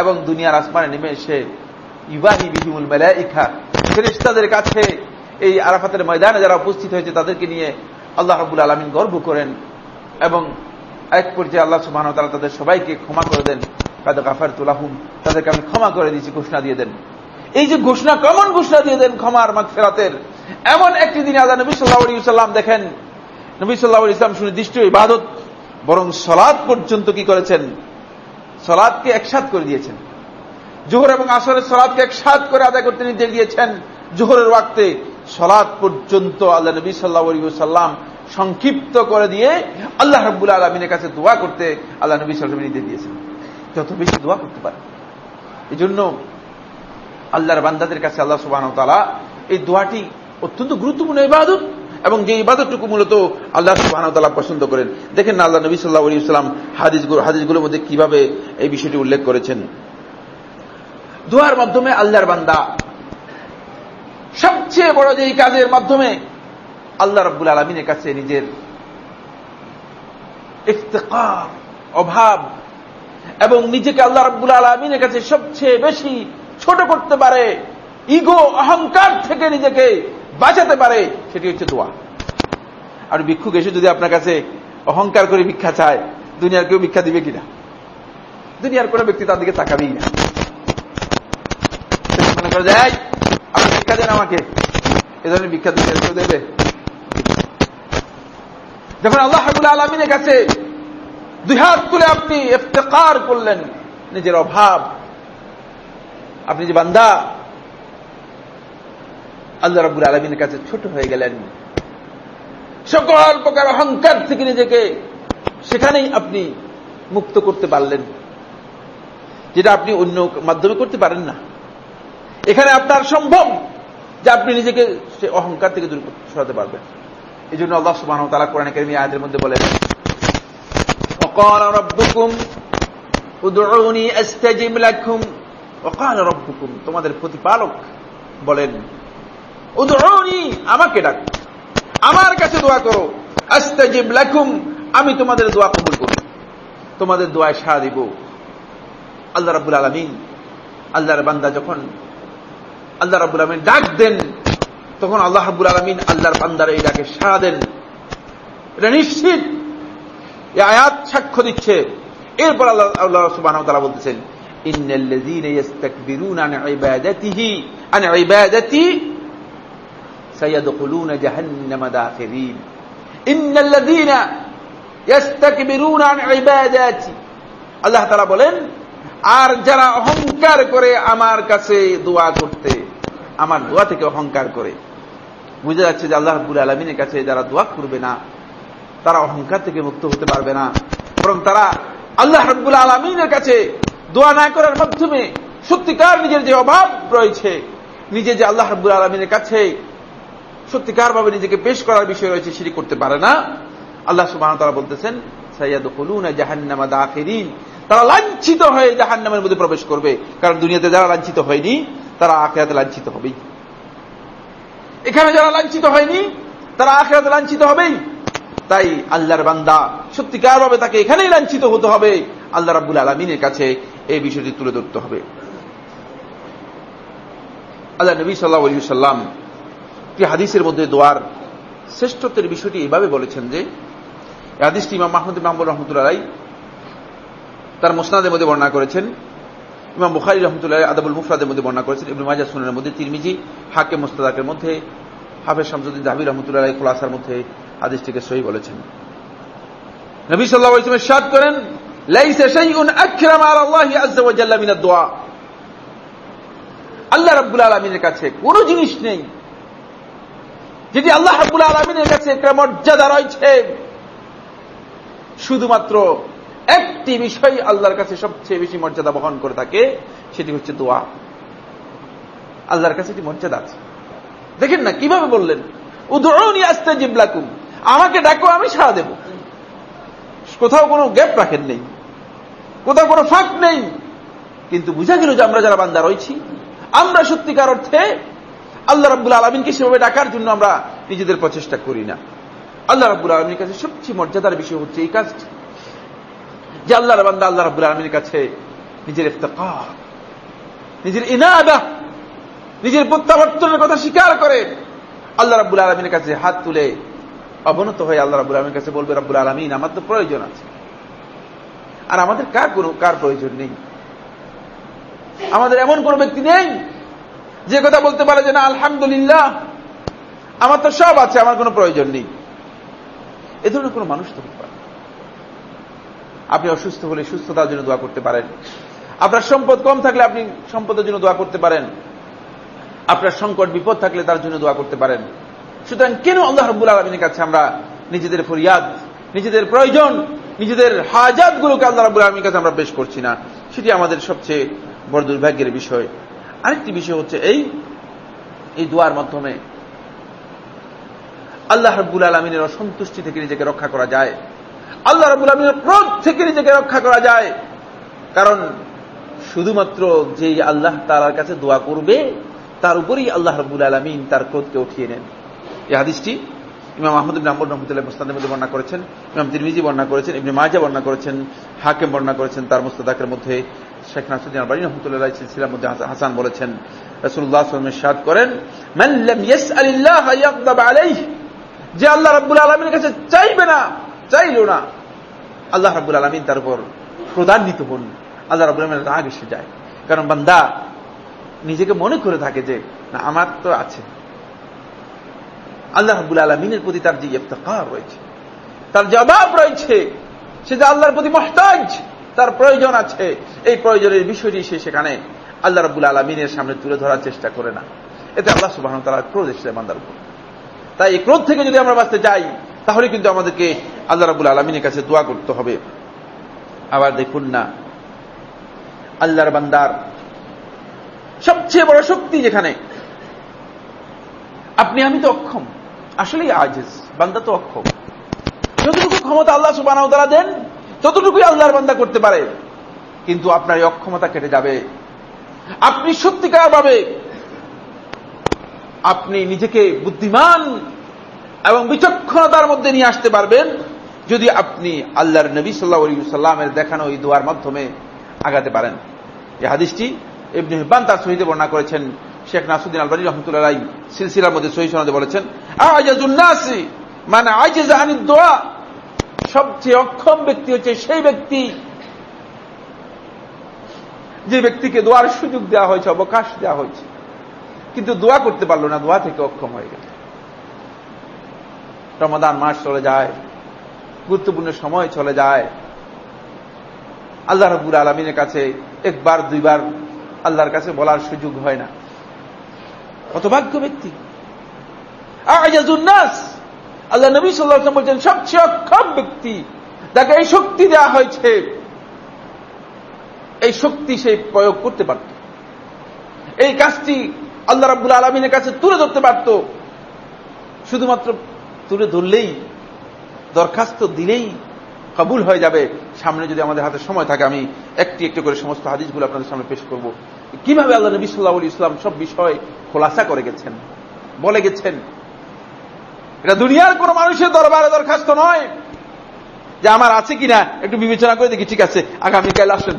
এবং দুনিয়ার আসমানে নেমে এসে ইবাহি বিহিমুল মেলাইখা ফেরেস্তাদের কাছে এই আরাফাতের ময়দানে যারা উপস্থিত হয়েছে তাদেরকে নিয়ে আল্লাহ রবুল আলমিন গর্ব করেন এবং এক পর্যায়ে আল্লাহ সুবাহ তারা তাদের সবাইকে ক্ষমা করে দেন। কাদা গাফার তুলাহুম তাদেরকে আমি ক্ষমা করে দিয়েছি, ঘোষণা দিয়ে দেন। এই যে ঘোষণা, কেমন ঘোষণা দিয়ে দেন ক্ষমার মাগ ফেরাতের এমন একটি দিনে আল্লাহ নবী সাল্লাহ আলী সাল্লাম দেখেন, নবী সাল্লাহ ইসলাম সুনির্দিষ্ট ইবাদত, বরং সলাদ পর্যন্ত কি করেছেন? সলাদকে একসাথ করে দিয়েছেন। জোহর এবং আসরের সলাদকে একসাথ করে আদায় করতে নির্দেশ দিয়েছেন। জোহরের ওয়াক্তে সলাদ পর্যন্ত আল্লাহ নবী সাল্লাহ সাল্লাম সংক্ষিপ্ত করে দিয়ে আল্লাহ রব্বুল আলমিনের কাছে দোয়া করতে আল্লাহ নবী সাল্লাম নির্দেশ দিয়েছেন। যত বেশি দোয়া করতে পারে এই জন্য আল্লাহর বান্দাদের কাছে আল্লাহ সুবাহ তালা এই দোয়াটি অত্যন্ত গুরুত্বপূর্ণ ইবাদত এবং যে ইবাদতটুকু মূলত আল্লাহ সুবাহ তালা পছন্দ করেন। দেখেন না আল্লাহ নবী সাল্লাহ ইসলাম হাদিসগুলো, হাদিসগুলোর মধ্যে কীভাবে এই বিষয়টি উল্লেখ করেছেন। দোয়ার মাধ্যমে আল্লাহর বান্দা সবচেয়ে বড় যে কাজের মাধ্যমে আল্লাহ রব্বুল আলমিনের কাছে নিজের ইফতেকার, অভাব এবং নিজেকে আল্লাহ রব্বুল আলমিনের কাছে সবচেয়ে বেশি ছোট করতে পারে, ইগো, অহংকার থেকে নিজেকে বাঁচাতে পারে, সেটি হচ্ছে দোয়া। আর ভিক্ষুক এসে যদি আপনার কাছে অহংকার করে ভিক্ষা চায়, দুনিয়ার কেউ ভিক্ষা দিবে কিনা? দুনিয়ার কোনো ব্যক্তি তার দিকে তাকাবেই না। মনে করে যায় আপনি ভিক্ষা দেন আমাকে। এ ধরনের ভিক্ষা দিতে কেউ দেবে? যখন আল্লাহ হাবুল আলমিনের কাছে দুই হাত তুলে আপনি এফতেকার করলেন, নিজের অভাব আপনি যে বান্দা, আল্লাহ রব্বুল আলমিনের কাছে ছোট হয়ে গেলেন। সকল প্রকার অহংকার থেকে নিজেকে সেখানেই আপনি মুক্ত করতে পারলেন। যেটা আপনি অন্য মাধ্যমে করতে পারেন না। এখানে আপনার সম্ভব যে আপনি নিজেকে সে অহংকার থেকে দূর সরাতে পারবেন। এই জন্য অল্লাহ সুবাহ তালা কোরআন একাডেমি আয়াদের মধ্যে বলেন অকর রব্বুকুম উদ্রী আস্তাজিম লাকুম অকাল হুকুম তোমাদের প্রতিপালক বলেন উদরণী আমাকে ডাক। আমার কাছে দোয়া করো। আস্তে যে ব্ল্যাকুম আমি তোমাদের দোয়া কবুল করি। তোমাদের দোয়ায় সাড়া দিব। আল্লাহ রাবুল আলমিন, আল্লাহর বান্দা যখন আল্লাহ রাবুল আলমিন ডাক দেন, তখন আল্লাহ রাবুল আলমিন আল্লাহর বান্দার এই ডাকে সাড়া দেন। এটা নিশ্চিত। আয়াত সাক্ষ্য দিচ্ছে। এরপর আল্লাহ আল্লাহ সুবাহ তারা বলতেছেন তাআলা বলতেছেন ইন্নাল্লাযীনা ইস্তাকবিরুনা আন ইবাদাতিহি আন ইবাদাতি সায়াদখুলুনা জাহান্নামা দাখিরিন ইন্নাল্লাযীনা ইস্তাকবিরুনা আন ইবাদাতি আল্লাহ তাআলা বলেন, আর যারা অহংকার করে আমার কাছে দোয়া করতে, আমার দোয়া থেকে অহংকার করে। বুঝা যাচ্ছে যে আল্লাহ রাব্বুল আলামিনের কাছে যারা দোয়া করবে না, তারা অহংকার থেকে মুক্ত হতে পারবে না। বরং তারা আল্লাহ রব্বুল আলমিনের কাছে দোয়া না করার মাধ্যমে সত্যিকার নিজের যে অভাব রয়েছে, নিজে যে আল্লাহ রব্বুল আলমিনের কাছে সত্যিকার ভাবে নিজেকে পেশ করার বিষয় রয়েছে সেটি করতে পারে না। আল্লাহ সুবাহ তারা বলতেছেন সাইয়াদ হলুন জাহান্নামা দাখিরিন। তারা লাঞ্ছিত হয়ে জাহান্নামের মধ্যে প্রবেশ করবে। কারণ দুনিয়াতে যারা লাঞ্ছিত হয়নি, তারা আখেরাতে লাঞ্ছিত হবেই। এখানে যারা লাঞ্ছিত হয়নি, তারা আখেরাতে লাঞ্ছিত হবেই। তাই আল্লাহর বান্দা সত্যিকার ভাবে তাকে এখানেই লাঞ্ছিত হতে হবে। আল্লাহ রাব্বুল আলমিনের কাছে এই বিষয়টি তুলে ধরতে হবে। আল্লাহ নবী সাল্লাহ আলী সাল্লাম একটি হাদিসের মধ্যে দোয়ার শ্রেষ্ঠত্বের বিষয়টি এইভাবে বলেছেন যে হাদিসটি ইমাম মাহমুদ মাহমুদ রহমতুল্লাহ রাই তার মোসনাদের মধ্যে বর্ণনা করেছেন। ইমাম বুখারি রহমতুল্লাহ আদাবুল মুফরাদের মধ্যে বর্ণনা করেছেন। ইবনু মাজা সুনের মধ্যে, তিরমিজি হাকে মোস্তাদাকের মধ্যে, হাফেজ শামসুদ্দিন জাহাবি রহমতুল্লাহ খোলাসার মধ্যে হাদিসটিকে সহি বলেছেন। নবী সাল্লাহ ইসলামের সাদ করেন আল্লাহি কাছে জিনিস নেই। যেটি আল্লাহ কাছে মর্যাদা রয়েছে, শুধুমাত্র একটি বিষয় আল্লাহর কাছে সবচেয়ে বেশি মর্যাদা বহন করে থাকে, সেটি হচ্ছে দোয়া। আল্লাহর কাছে একটি মর্যাদা আছে। দেখেন না, কীভাবে বললেন? উদরণী আসতে জিবলাকুম আমাকে ডাকো, আমি সাড়া দেব। কোথাও কোনো গ্যাপ রাখেন নেই। কোথাও কোনো ফাঁক নেই। কিন্তু বুঝা গেল যে আমরা যারা বান্দা রয়েছি, আমরা সত্যিকার অর্থে আল্লাহ রাব্বুল আলমিনকে সেভাবে ডাকার জন্য আমরা নিজেদের প্রচেষ্টা করি না। আল্লাহ রাব্বুল আলমীর কাছে সবচেয়ে মর্যাদার বিষয় হচ্ছে এই কাজটি যে আল্লাহর বান্দা আল্লাহ রাব্বুল আলমীর কাছে নিজের ইফতার নিজের ইনাদা নিজের প্রত্যাবর্তনের কথা স্বীকার করে আল্লাহ রাবুল আলমিনের কাছে হাত তুলে অবনত হয়ে আল্লাহ রাবুল আলমীর কাছে বলবে রাবুল আলমিন, আমার তো প্রয়োজন আছে। আর আমাদের কার কোনো, কার প্রয়োজন নেই? আমাদের এমন কোন ব্যক্তি নেই যে কথা বলতে পারে যে, না, আলহামদুলিল্লাহ, আমার তো সব আছে, আমার কোনো প্রয়োজন নেই। এ ধরনের কোনো মানুষ তো পারে আপনি অসুস্থ হলে সুস্থতার জন্য দোয়া করতে পারেন। আপনার সম্পদ কম থাকলে আপনি সম্পদের জন্য দোয়া করতে পারেন। আপনার সংকট, বিপদ থাকলে তার জন্য দোয়া করতে পারেন। সুতরাং কেন আল্লাহ রব্বুল আলমিনের কাছে আমরা নিজেদের ফরিয়াদ, নিজেদের প্রয়োজন, নিজেদের হাজাত গুলোকে আল্লাহ রব্বুল আলমীর কাছে আমরা পেশ করছি না, সেটি আমাদের সবচেয়ে বড় দুর্ভাগ্যের বিষয়। আরেকটি বিষয় হচ্ছে এই এই দোয়ার মাধ্যমে আল্লাহ রব্বুল আলমিনের অসন্তুষ্টি থেকে নিজেকে রক্ষা করা যায়। আল্লাহ রব্বুল আলমিনের ক্রোধ থেকে নিজেকে রক্ষা করা যায়। কারণ শুধুমাত্র যে আল্লাহ তালার কাছে দোয়া করবে, তার উপরেই আল্লাহ রব্বুল আলমিন তার ক্রোধকে উঠিয়ে নেন। এই হাদিসটি ইমাম আহমদ নাম্বর রহমতুল্লাহ মুস্তাদের মধ্যে বর্ণনা করেছেন, ইমাম তিরমিজি বর্ণনা করেছেন, ইবনে মাজা বর্ণনা করেছেন, হাকেম বর্ণনা করেছেন, তার মুস্তাদাকের মধ্যে শেখ নাসুদ্দিন আলবানী রহমতুল্লাহ সিলসিলার মধ্যে হাসান বলেছেন রসুল্লাহ সাল্লামের সাদ করেন যে আল্লাহ রাব্বুল আলমীর কাছে চাইবে না, চাইল না। আল্লাহ রাব্বুল আলমিন তার উপর প্রদান্বিত হন। আল্লাহ রাবুল আলমের রাগ এসে যায়। কারণ বান্দা নিজেকে মনে করে থাকে যে, না, আমার তো আছে। আল্লাহ রাবুল আলমিনের প্রতি তার যে ইফতার রয়েছে, তার অভাব রয়েছে, সে যে আল্লাহর প্রতি মহতাজ, তার প্রয়োজন আছে। এই প্রয়োজনের বিষয়টি সে সেখানে আল্লাহ রাবুল আলমিনের সামনে তুলে ধরার চেষ্টা করে না। এতে আল্লাহ সুবাহ তারা ক্রোধ এসেছে বান্দার উপর। তাই এই ক্রোধ থেকে যদি আমরা বাঁচতে যাই তাহলে কিন্তু আমাদেরকে আল্লাহ রাবুল আলমিনের কাছে দোয়া করতে হবে। আবার দেখুন না, আল্লাহর বান্দার সবচেয়ে বড় শক্তি যেখানে, আপনি আমি তো অক্ষম। আসলেই আজেজ, বান্দা তো অক্ষম। যতটুকু ক্ষমতা আল্লাহ সুবাহ তারা দেন, ততটুকুই আল্লাহর বান্দা করতে পারে। কিন্তু আপনার এই অক্ষমতা কেটে যাবে। আপনি সত্যিকার ভাবে আপনি নিজেকে বুদ্ধিমান এবং বিচক্ষণতার মধ্যে নিয়ে আসতে পারবেন, যদি আপনি আল্লাহর নবী সাল্লাহ সাল্লামের দেখানো এই দোয়ার মাধ্যমে আগাতে পারেন। এই হাদিসটি ইবনে হিব্বান তার সহিতে বর্ণনা করেছেন। শেখ নাসুদ্দিন আলবানী রহমতুল্লাহ সিলসিলার মধ্যে সহি সনদে বলেছেন আজাজুন্নাসি মানে আজেজ আনি দোয়া। সবচেয়ে অক্ষম ব্যক্তি হচ্ছে সেই ব্যক্তি যে ব্যক্তিকে দোয়ার সুযোগ দেওয়া হয়েছে, অবকাশ দেওয়া হয়েছে। কিন্তু দোয়া করতে পারল না, দোয়া থেকে অক্ষম হয়ে গেল। রমাদান মাস চলে যায়, গুরুত্বপূর্ণ সময় চলে যায়। আল্লাহ রবুর আলমিনের কাছে একবার, দুইবার আল্লাহর কাছে বলার সুযোগ হয় না। হতভাগ্য ব্যক্তি। আজাজুন্নাস আল্লাহ নবী সাল্লাহ বলছেন, সবচেয়ে অক্ষম ব্যক্তি তাকে এই শক্তি দেওয়া হয়েছে, এই শক্তি সে প্রয়োগ করতে পারত। এই কাজটি আল্লাহ রাবুল আলমিনের কাছে তুলে ধরতে পারত। শুধুমাত্র তুলে ধরলেই, দরখাস্ত দিলেই কবুল হয়ে যাবে। সামনে যদি আমাদের হাতে সময় থাকে, আমি একটি একটি করে সমস্ত হাদিসগুলো আপনাদের সামনে পেশ করব। কীভাবে আল্লাহ নবী সাল্লাহ ইসলাম সব বিষয় খোলাসা করে গেছেন? বলে গেছেন। এটা দুনিয়ার কোন মানুষের দরবারে দরখাস্ত নয়। যে আমার আছে কিনা একটু বিবেচনা করে দেখি, ঠিক আছে, আগামীকাল আসেন।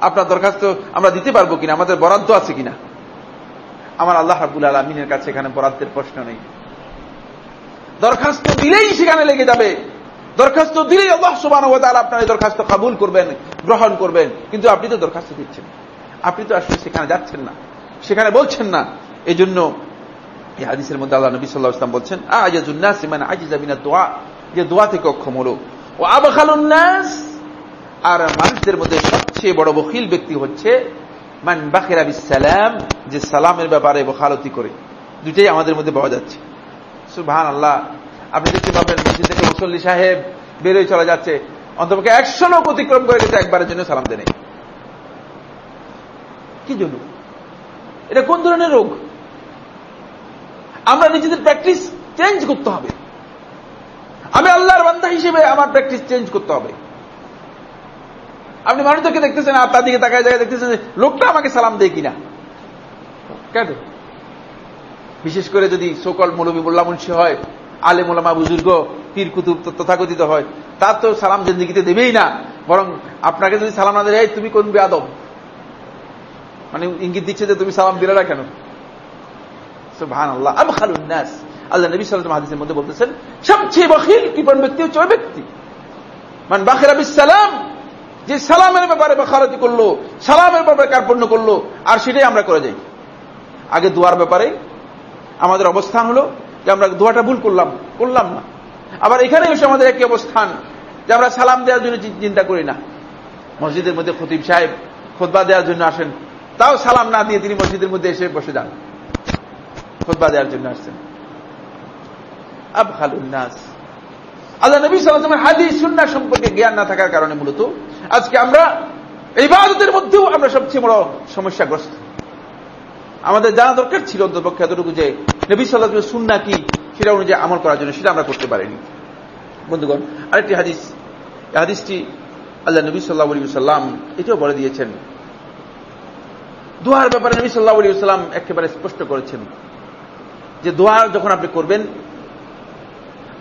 আপনার দরখাস্ত আমরা দিতে পারব কিনা? আমাদের বরাদ্দ আছে কিনা? আমার আল্লাহ রাবুল আলমিনের কাছে এখানে বরাদ্দের প্রশ্ন নেই। দরখাস্ত দিলেই সেখানে লেগে যাবে। দরখাস্ত দিলেই আল্লাহ সুবান আপনার এই দরখাস্ত কাবুল করবেন, গ্রহণ করবেন। কিন্তু আপনি তো দরখাস্ত দিচ্ছেন। আপনি তো আসলে সেখানে যাচ্ছেন না। সেখানে বলছেন না। এই জন্য হাদিসের মধ্যে আল্লাহ নবী সাল্লাহ ইসলাম বলছেন আজাজুন্নাস মানে আজিজাবিনা দোয়া। যে দোয়া থেকে অক্ষম হলো। ও আবাখালুন্নাস আর মানুষদের মধ্যে সবচেয়ে বড় বকিল ব্যক্তি হচ্ছে, মান বাখির সালাম যে সালামের ব্যাপারে বখালতি করে। দুইটাই আমাদের মধ্যে পাওয়া যাচ্ছে। সুভান আল্লাহ আপনি দেখতে পাবেন মসজিদ থেকে মুসল্লি সাহেব বেরোয় চলে যাচ্ছে। অন্তপক্ষে একশো লোক অতিক্রম করে গেছে, একবারের জন্য সালাম দেনে কি জন্য? এটা কোন ধরনের রোগ? আমরা নিজেদের প্র্যাকটিস চেঞ্জ করতে হবে। আমি আল্লাহর বান্ধা হিসেবে আমার প্র্যাকটিস চেঞ্জ করতে হবে। আপনি মানুষদেরকে দেখতেছেন আপনার দিকে তাকায় জায়গায় দেখতেছেন লোকটা আমাকে সালাম দেয় কিনা? কেন? বিশেষ করে যদি সকল মৌলবী মোল্লা মুন্সি হয় আলে মোলামা বুজুর্গ, পীর কুতুব তথাকথিত হয়, তার তো সালাম জিন্দিগিতে দেবেই না। বরং আপনাকে যদি সালাম না দেয় তুমি কোন বেয়াদব? মানে ইঙ্গিত দিচ্ছে যে তুমি সালাম দিলে না কেন? সুবহান আল্লাহ আব নাস। আল্লাহ নবী সাল্লাল্লাহু হাদিসের মধ্যে বলতেছেন, সবচেয়ে বখিল কৃপণ ব্যক্তি হচ্ছে ওই ব্যক্তি। মান বাখিরা বিস সালাম যে সালামের ব্যাপারে বাখারতি করল, সালামের ব্যাপারে কার্পণ্য করল, আর সেটাই আমরা করে যাই। আগে দোয়ার ব্যাপারে আমাদের অবস্থান হলো যে আমরা দোয়াটা ভুল করলাম করলাম না। আবার এখানে এসে আমাদের একই অবস্থান, যে আমরা সালাম দেওয়ার জন্য চিন্তা করি না। মসজিদের মধ্যে খতিব সাহেব খোদবা দেওয়ার জন্য আসেন। তাও সালাম না দিয়ে তিনি মসজিদের মধ্যে এসে বসে যান। খোদবা দেওয়ার জন্য আসছেন। আব খালুন্নাস আল্লাহ নবী সাল্লামের হাদিস সুন্না সম্পর্কে জ্ঞান না থাকার কারণে মূলত আজকে আমরা এই বাদতের মধ্যেও আমরা সবচেয়ে বড় সমস্যাগ্রস্ত। আমাদের জানা দরকার ছিল অন্তপক্ষে এতটুকু যে নবী সাল্লাহ সুন্না কি, সেটা অনুযায়ী আমল করার জন্য সেটা আমরা করতে পারিনি। বন্ধুগণ, আরেকটি হাদিস। হাদিসটি আল্লাহ নবী সাল্লাহ সাল্লাম এটাও বলে দিয়েছেন। দোয়ার ব্যাপারে নবী সাল্লাহ আলী সাল্লাম একেবারে স্পষ্ট করেছেন যে দোয়া যখন আপনি করবেন,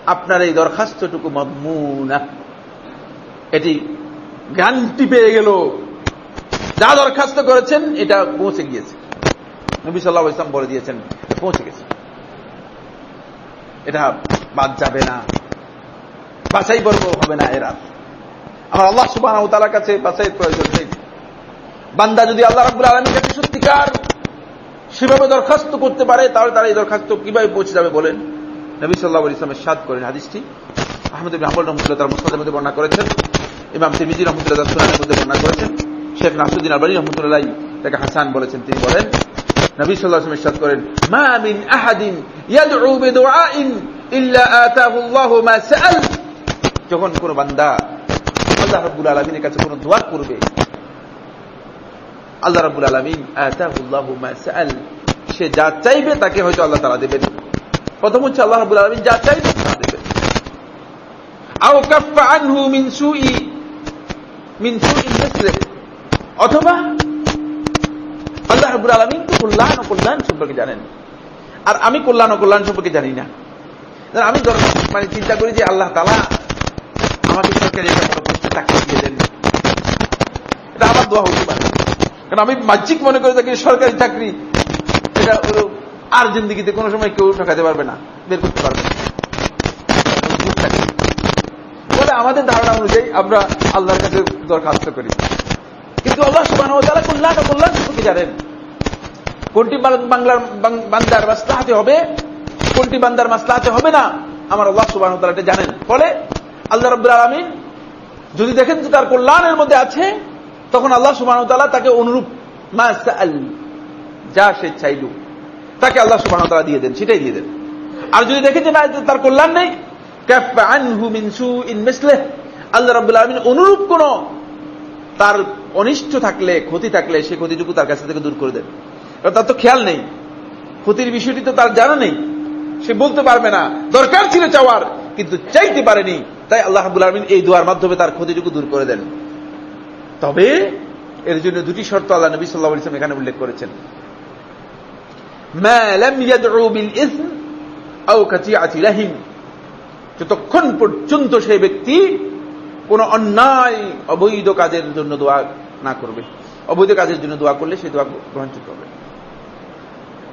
আপনার এই দরখাস্তটুকু মদমুনা। এটি গ্যারান্টি পেয়ে গেল। যা দরখাস্ত করেছেন, এটা পৌঁছে গিয়েছে। নবী সাল্লাহ ইসলাম বলে দিয়েছেন পৌঁছে গেছে। এটা বাদ যাবে না। বাছাই পর্ব হবে না এরা আমার আল্লাহ সুবাহ তালার কাছে বাছাই প্রয়োজন বান্দা যদি আল্লাহ রাবুল আলমীর কাছে সত্যিকার সেভাবে দরখাস্ত করতে পারে, তাহলে তারা এই দরখাস্ত কীভাবে পৌঁছে যাবে বলেন? নবী সাল্লাহ ইসলামের সাদ করেন হাদিসটি। আহমদ হাম্বুল রহমতুল্লাহ তার মুসলাদের মধ্যে বর্ণনা করেছেন। ইমাম তিরমিজি রহমতুল্লাহ সুনানের মধ্যে বর্ণনা করেছেন। শেখ নাসুদ্দিন আলবানী রহমতুল্লাহ তাকে হাসান বলেছেন, তিনি বলেন, নবী সাল্লাহ আসলাম সাদ করেন, মা মিন আহাদিন মা যখন কোন বান্দা আল্লাহ রাব্বুল আলামিনের কাছে কোন দোয়া করবে আল্লাহ রাব্বুল আলামিন সে যা চাইবে তাকে হয়তো আল্লাহ তাআলা দেবেন। প্রথম হচ্ছে আল্লাহ রাব্বুল আলামিন যা চাইবে তা দেবেন। অথবা আল্লাহ রাব্বুল আলামিন তো কল্যাণ ও কল্যাণ সম্পর্কে জানেন। আর আমি কল্যাণ ও কল্যাণ সম্পর্কে জানি না। আমি মানে চিন্তা করি যে আল্লাহ তালা আমাকে সরকারি একটা বড় পোস্টে চাকরি দিয়ে দেন। এটা আমার দোয়া হতে পারে। কারণ আমি বাহ্যিক মনে করে থাকি, সরকারি চাকরি, এটা আর জিন্দিগিতে কোনো সময় কেউ ঠকাতে পারবে না, বের করতে পারবে বলে আমাদের ধারণা অনুযায়ী আমরা আল্লাহর কাছে দরখাস্ত করি। কিন্তু আল্লাহ সুবাহ কল্যাণ কল্যাণ সম্পর্কে জানেন। কোনটি বাংলার বান্দার মাসলাহাতে হবে, কোনটি বান্দার মাসলাহাতে হবে না, আমার আল্লাহ সুবাহ জানেন। ফলে আল্লাহ রব্বুল আলমিন যদি দেখেন তার কল্যাণের মধ্যে আছে তখন আল্লাহ সুবাহ তাকে অনুরূপ যা সে চাইল, তাকে আল্লাহ সুবাহ দিয়ে দেন, সেটাই দিয়ে দেন। আর যদি দেখেন যে না তার কল্যাণ নেই আল্লাহ রব্বুল আলমিন অনুরূপ কোন তার অনিষ্ট থাকলে, ক্ষতি থাকলে, সে ক্ষতিটুকু তার কাছ থেকে দূর করে দেন। তার তো খেয়াল নেই, ক্ষতির বিষয়টি তো তার জানা নেই, সে বলতে পারবে না, দরকার ছিল চাওয়ার, কিন্তু চাইতে পারেনি, তাই আল্লাহ হাবুল আলমিন এই দোয়ার মাধ্যমে তার ক্ষতিটুকু দূর করে দেন। তবে এর জন্য দুটি শর্ত আল্লাহ নবী সাল্লাহ ইসলাম এখানে উল্লেখ করেছেন। যতক্ষণ পর্যন্ত সেই ব্যক্তি কোন অন্যায়, অবৈধ কাজের জন্য দোয়া না করবে, অবৈধ কাজের জন্য দোয়া করলে সেই দোয়া গ্রহণযোগ্য হবে।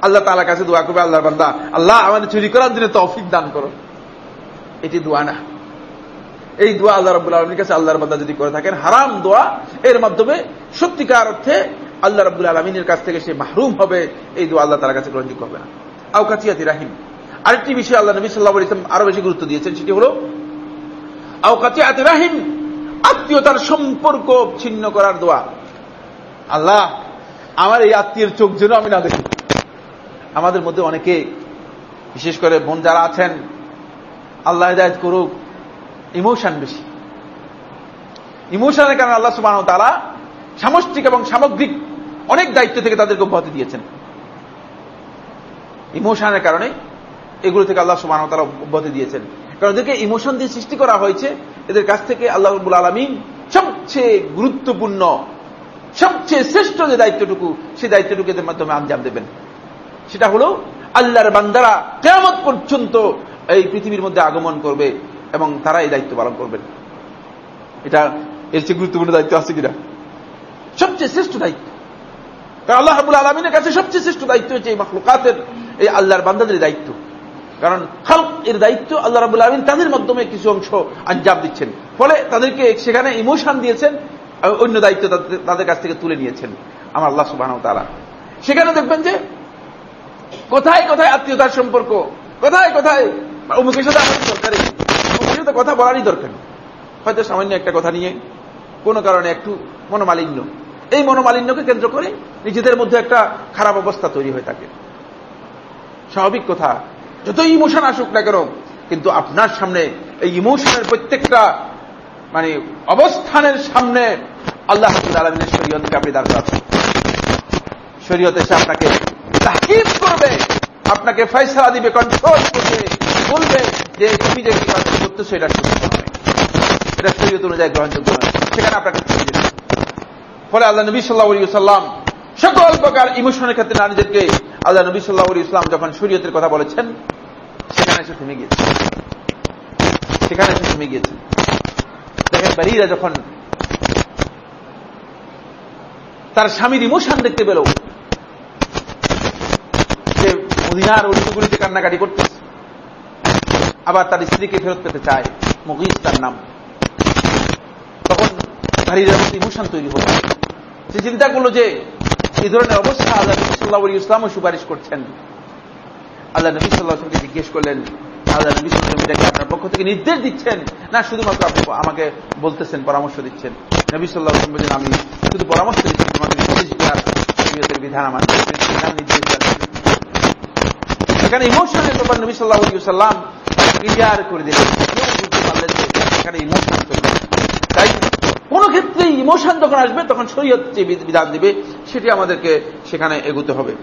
আল্লাহ তালা কাছে দোয়া করবে, আল্লাহর বান্দা, আল্লাহ আমাদের চুরি করার জন্য তৌফিক দান করো। এটি দোয়া না। এই দোয়া আল্লাহ রব্বুল আলমীর কাছে আল্লাহর বান্দা যদি করে থাকেন, হারাম দোয়া, এর মাধ্যমে সত্যিকার অর্থে আল্লাহ রব্বুল আলমিনের কাছ থেকে সে মাহরুম হবে, এই দোয়া আল্লাহ তার কাছে গ্রহণযোগ্য হবে না। আউকাচিয়াতি রাহিম। আরেকটি বিষয় আল্লাহ নবী সাল্লাহ ইসলাম আরও বেশি গুরুত্ব দিয়েছেন, সেটি হল আউকাচিয়াতি রাহিম, আত্মীয়তার সম্পর্ক ছিন্ন করার দোয়া। আল্লাহ, আমার এই আত্মীয়ের চোখ যেন আমি না দেখি। আমাদের মধ্যে অনেকে, বিশেষ করে বোন যারা আছেন, আল্লাহ হিদায়ত করুক ইমোশন বেশি। ইমোশনের কারণে আল্লাহ সুবাহ তারা সামষ্টিক এবং সামগ্রিক অনেক দায়িত্ব থেকে তাদেরকে অব্যাহতি দিয়েছেন। ইমোশনের কারণে এগুলো থেকে আল্লাহ সুবাহ তারা অব্যাহতি দিয়েছেন। কারণ এদেরকে ইমোশন দিয়ে সৃষ্টি করা হয়েছে, এদের কাছ থেকে আল্লাহ রবুল আলমিন সবচেয়ে গুরুত্বপূর্ণ, সবচেয়ে শ্রেষ্ঠ যে দায়িত্বটুকু, সেই দায়িত্বটুকু এদের মাধ্যমে আঞ্জাম দেবেন। সেটা হলো, আল্লাহর বান্দারা কেমন পর্যন্ত এই পৃথিবীর মধ্যে আগমন করবে। এবং তারা এই দায়িত্ব পালন করবেন। এটা, এর চেয়ে গুরুত্বপূর্ণ দায়িত্ব আছে কিনা? সবচেয়ে শ্রেষ্ঠ দায়িত্ব। কারণ আল্লাহ হাবুল আলমিনের কাছে সবচেয়ে শ্রেষ্ঠ দায়িত্ব হচ্ছে এই মখলুকাতের, এই আল্লাহর বান্দাদের দায়িত্ব। কারণ খালক এর দায়িত্ব আল্লাহ রাবুল আলমিন তাদের মাধ্যমে কিছু অংশ আঞ্জাম দিচ্ছেন। ফলে তাদেরকে সেখানে ইমোশন দিয়েছেন অন্য দায়িত্ব তাদের কাছ থেকে তুলে নিয়েছেন আমার আল্লাহ সুবাহ তারা সেখানে দেখবেন যে, কোথায় কোথায় আত্মীয়তার সম্পর্ক, কোথায় কোথায় অমুকের সাথে আমাদের দরকার সাথে কথা বলারই দরকার হয়তো সামান্য একটা কথা নিয়ে, কোনো কারণে একটু মনোমালিন্য। এই মনোমালিন্যকে কেন্দ্র করে নিজেদের মধ্যে একটা খারাপ অবস্থা তৈরি হয়ে থাকে। স্বাভাবিক কথা, যতই ইমোশন আসুক না কেন, কিন্তু আপনার সামনে এই ইমোশনের প্রত্যেকটা মানে অবস্থানের সামনে আল্লাহ আলমিনের শরীয়তকে আপনি দাঁড় করাচ্ছেন। শরীয়ত এসে আপনাকে তাকিব করবে। আপনাকে ফয়সলা দিবে কন্ট্রোল করবে, বলবে যে তুমি যে কাজ করতেছো, এটা সত্য নয়। এটা শরীয়ত অনুযায়ী গ্রহণযোগ্য নয়। সেখানে আপনাকে ফলে আল্লাহ নবী সাল্লাহ সাল্লাম সকল প্রকার ইমোশনের ক্ষেত্রে নারীদেরকে আল্লাহ নবী সাল্লাহ ইসলাম যখন শরীয়তের কথা বলেছেন, সেখানে এসে থেমে গিয়েছে। সেখানে এসে থেমে গিয়েছে। দেখেন বাড়িরা যখন তার স্বামীর ইমোশন দেখতে পেল মদিনার অলিগুলিতে কান্নাকাটি করতেছে। আবার তার স্ত্রীকে ফেরত পেতে চায় মুগিস তার নাম। তখন নারীরা মধ্যে ইমোশন তৈরি হল। সে চিন্তা করল যে এই ধরনের অবস্থা আল্লাহ নবী সাল্লাহ ইসলামও সুপারিশ করছেন। আল্লাহ নবী সাল্লাহকে জিজ্ঞেস করলেন, আল্লাহ নবী সাল্লাম এটাকে আপনার পক্ষ থেকে নির্দেশ দিচ্ছেন না শুধুমাত্র আপনি আমাকে বলতেছেন, পরামর্শ দিচ্ছেন? নবী সাল্লাহ বলছেন আমি শুধু পরামর্শ দিচ্ছি, তোমাকে নির্দেশ দেওয়ার বিধান আমার নির্দেশ দেওয়ার এখানে ইমোশনের ব্যাপার নবী সাল্লাহ সাল্লাম ক্লিয়ার করে দিলেন। কেউ বুঝতে পারলেন যে এখানে ইমোশন চলবে তাই কোন ক্ষেত্রে ইমোশন যখন আসবে, তখন শরীয়ত যে বিধান দিবে, সেটি আমাদেরকে সেখানে এগোতে হবে।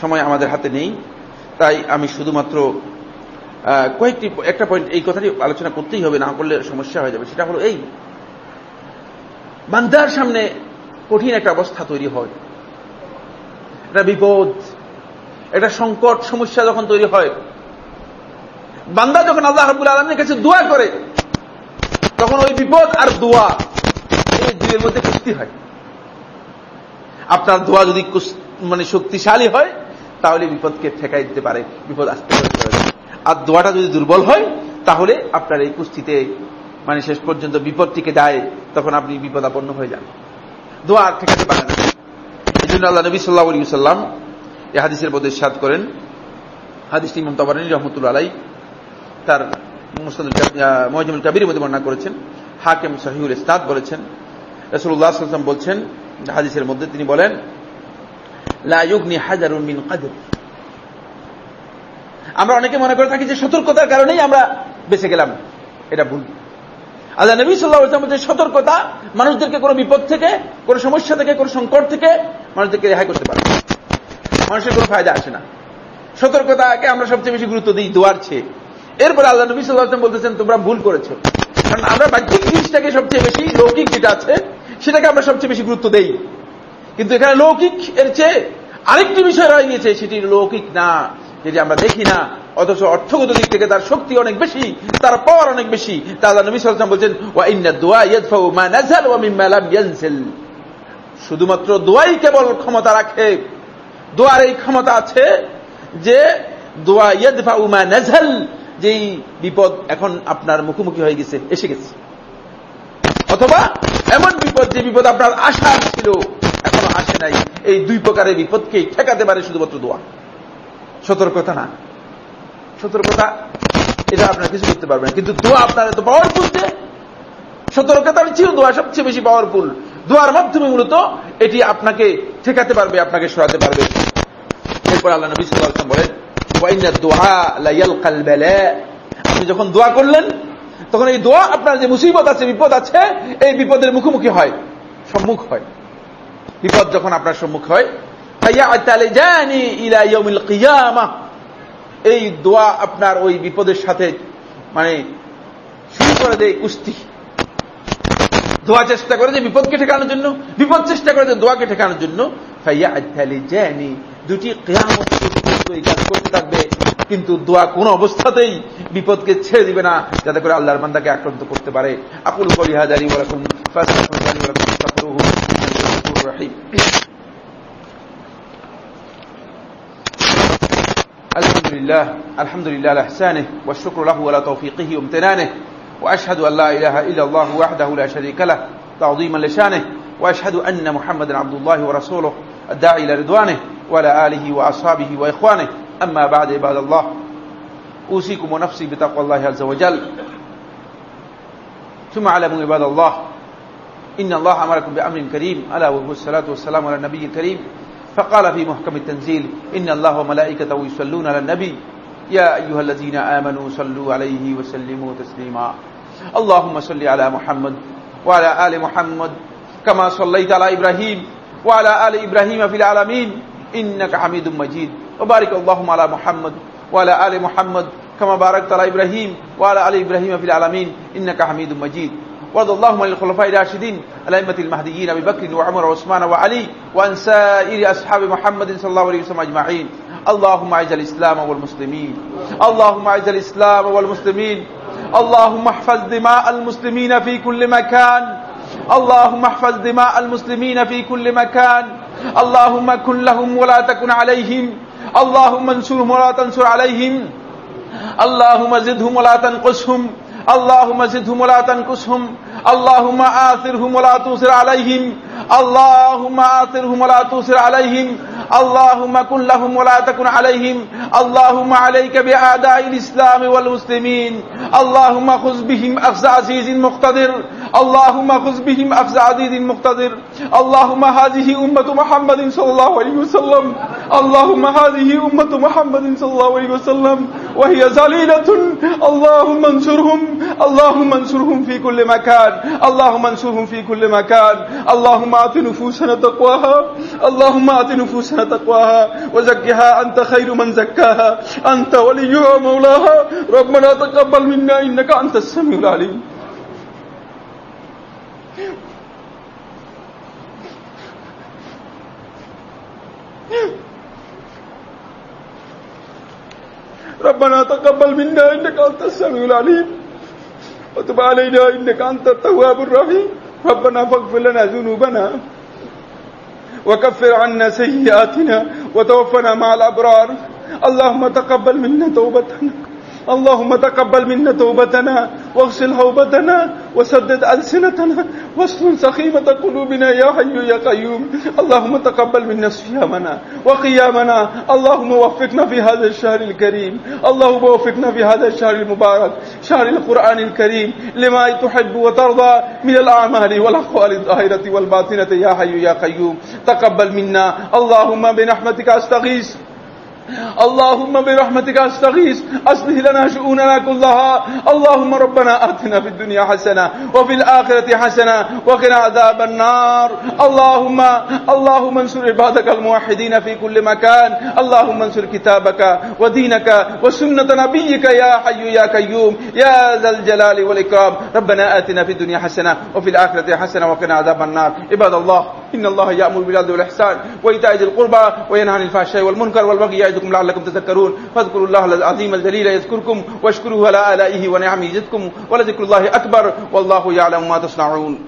সময় আমাদের হাতে নেই। তাই আমি শুধুমাত্র কয়েকটি একটা পয়েন্ট এই কথাটি আলোচনা করতেই হবে, না করলে সমস্যা হয়ে যাবে। সেটা হলো এই, বান্দার সামনে কঠিন একটা অবস্থা তৈরি হয়। একটা বিপদ একটা সংকট, সমস্যা যখন তৈরি হয়, বান্দা যখন আল্লাহ রাবুল আলমের কাছে দোয়া করে, তখন ওই বিপদ আর দোয়া এই দুইয়ের মধ্যে কুস্তি হয়। আপনার দোয়া যদি মানে শক্তিশালী হয়, তাহলে বিপদকে ঠেকাই দিতে পারে, বিপদ আসতে পারে। আর দোয়াটা যদি দুর্বল হয়, তাহলে আপনার এই কুস্তিতে মানে শেষ পর্যন্ত বিপদটিকে যায়, তখন আপনি বিপদাপন্ন হয়ে যান। দোয়া আর ঠেকাতে পারে না। এই জন্য আল্লাহ নবী সাল্লাহ সাল্লাম এই হাদিসের মধ্যে সাদ করেন। হাদিসটি ইমাম তবরানি রহমতুল্লা আলাই তার মহজমুল কাবির মধ্যে বর্ণনা করেছেন। হাকেম সহিউল ইস্তাদ বলেছেন। রসুল্লাহ সাল্লাম বলছেন, হাদিসের মধ্যে তিনি বলেন আমরা অনেকে মনে করে থাকি যে সতর্কতার কারণেই আমরা বেঁচে গেলাম। এটা ভুল। আল্লাহ নবী সাল্লাহ যে সতর্কতা মানুষদেরকে কোনো বিপদ থেকে, কোনো সমস্যা থেকে, কোনো সংকট থেকে মানুষদেরকে রেহাই করতে পারে। মানুষের কোনো ফায়দা আসে না। সতর্কতাকে আমরা সবচেয়ে বেশি গুরুত্ব দিই দোয়ার চেয়ে। এরপরে আল্লাহ নবী সাল্লাহ বলতেছেন, তোমরা ভুল করেছ। কারণ আমরা বাহ্যিক জিনিসটাকে সবচেয়ে বেশি লৌকিক যেটা আছে, সেটাকে আমরা সবচেয়ে বেশি গুরুত্ব দেই। কিন্তু এখানে লৌকিক এর চেয়ে আরেকটি বিষয় রয়ে গিয়েছে, সেটি লৌকিক না, যেটি আমরা দেখি না। অথচ অর্থগত দিক থেকে তার শক্তি অনেক বেশি, তার পাওয়ার অনেক বেশি। তা আল্লাহ নবী সাল্লাম বলছেন, ওয়া দোয়া শুধুমাত্র দোয়াই কেবল ক্ষমতা রাখে। দোয়ার এই ক্ষমতা আছে যে দোয়া ইয়াদফাউ মা নাযাল, যেই বিপদ এখন আপনার মুখোমুখি হয়ে গেছে, এসে গেছে। অথবা এমন বিপদ যে বিপদ আপনার আশা ছিল, এখনও আসে নাই, এই দুই প্রকারের বিপদকে ঠেকাতে পারে শুধুমাত্র দোয়া। সতর্কতা না। সতর্কতা, এটা আপনার কিছু করতে পারবেন কিন্তু দোয়া আপনার এত পাওয়ারফুল যে সতর্কতার চেয়েও দোয়া সবচেয়ে বেশি পাওয়ারফুল দোয়ার মাধ্যমে মূলত এটি আপনাকে ঠেকাতে পারবে, আপনাকে সরাতে পারবে। এরপর আল্লাহ নবী সাল্লাহ বলেন আপনি যখন দোয়া করলেন, তখন এই দোয়া আপনার যে মুসিবত আছে, বিপদ আছে, এই বিপদের মুখোমুখি হয়, সম্মুখ হয়। বিপদ যখন আপনার সম্মুখ হয় এই দোয়া আপনার ওই বিপদের সাথে মানে শুরু করে দেয় কুস্তি। দোয়া চেষ্টা করে যে বিপদকে ঠেকানোর জন্য বিপদ চেষ্টা করে যে দোয়াকে ঠেকানোর জন্য ফাইয়া আত্মালি জানি দুটি কেয়ামত এই কাজ করতে থাকবে কিন্তু দোয়া কোন অবস্থাতেই বিপদকে ছেড়ে দিবে না যাতে করে আল্লাহর বান্দাকে আক্রান্ত করতে পারে আকুল কলি হাজারি ওরকম রাহিম الحمد لله الحمد لله على احسانه والشكر له على توفيقه وامتنانه وأشهد أن لا إله إلا الله وحده لا شريك له تعظيما لشانه وأشهد أن محمدا عبد الله ورسوله الداعي إلى رضوانه وعلى آله وأصحابه وإخوانه. أما بعد عباد الله أوصيكم ونفسي بتقوى الله عز وجل. ثم اعلموا عباد الله إن الله أمركم بأمر كريم ألا وهو الصلاة والسلام على النبي الكريم. فقال في محكم التنزيل إن الله وملائكته يصلون على النبي. يا أيها الذين آمنوا صلوا عليه وسلموا تسليما. اللهم صل على محمد وعلى آل محمد كما صليت على إبراهيم وعلى آل إبراهيم في العالمين. إنك حميد مجيد. وبارك اللهم على محمد وعلى آل محمد كما باركت على إبراهيم وعلى آل إبراهيم في العالمين. إنك حميد مجيد. وارض اللهم عن الخلفاء الراشدين الأئمة المهديين أبي بكر وعمر وعثمان وعلي وعن سائر أصحاب محمد صلى الله عليه وسلم أجمعين. اللهم أعز الإسلام والمسلمين اللهم أعز الإسلام والمسلمين اللهم احفظ دماء المسلمين في كل مكان اللهم احفظ دماء المسلمين في كل مكان اللهم كن لهم ولا تكن عليهم اللهم انصرهم ولا تنصر عليهم اللهم زدهم ولا تنقصهم اللهم زدهم ولا تنقصهم اللهم آثرهم ولا توسر عليهم اللهم آثرهم ولا توسر عليهم. اللهم كن لهم ولا تكن عليهم. اللهم عليك بأعداء الإسلام والمسلمين. اللهم خذ بهم أخذ عزيز مقتدر. اللهم خذ بهم أخذ عزيز مقتدر. اللهم هذه أمة محمد صلى الله عليه وسلم. اللهم هذه أمة محمد صلى الله عليه وسلم. وهي ذليلة. اللهم انصرهم. اللهم انصرهم في كل مكان. اللهم انصرهم في كل مكان. اللهم اللهم آت نفوسنا تقواها، اللهم آت نفوسنا تقواها، وزكها أنت خير من زكاها. أنت وليها ومولاها. ربنا تقبل منا إنك أنت السميع العليم. ربنا تقبل منا إنك أنت السميع العليم. وتب علينا إنك أنت التواب الرحيم. ربنا فاغفر لنا ذنوبنا وكفر عنا سيئاتنا وتوفنا مع الأبرار. اللهم تقبل منا توبتنا. اللهم تقبل منا توبتنا واغسل هوبتنا وسدد ألسنتنا واسلل سخيمة قلوبنا يا حي يا قيوم. اللهم تقبل منا صيامنا وقيامنا. اللهم وفقنا في هذا الشهر الكريم. اللهم وفقنا في هذا الشهر المبارك شهر القرآن الكريم لما تحب وترضى من الأعمال والأقوال الظاهرة والباطنة يا حي يا قيوم. تقبل منا. اللهم برحمتك أستغيث اللهم برحمتك استغيث اصلح لنا شؤوننا كلها اللهم ربنا اتنا في الدنيا حسنه وفي الاخره حسنه وقنا عذاب النار اللهم اللهم انصر عبادك الموحدين في كل مكان اللهم انصر كتابك ودينك وسنه نبيك يا حي يا قيوم يا ذا الجلال والاكرام ربنا اتنا في الدنيا حسنه وفي الاخره حسنه وقنا عذاب النار عباد الله إن الله يأمر بالعدل والإحسان وإيتاء ذي القربى وينهى عن الفحشاء والمنكر والبغي يعظكم لعلكم تذكرون فاذكروا الله العظيم الجليل يذكركم واشكروه على آلائه ونعمه يزدكم ولذكر الله أكبر والله يعلم ما تصنعون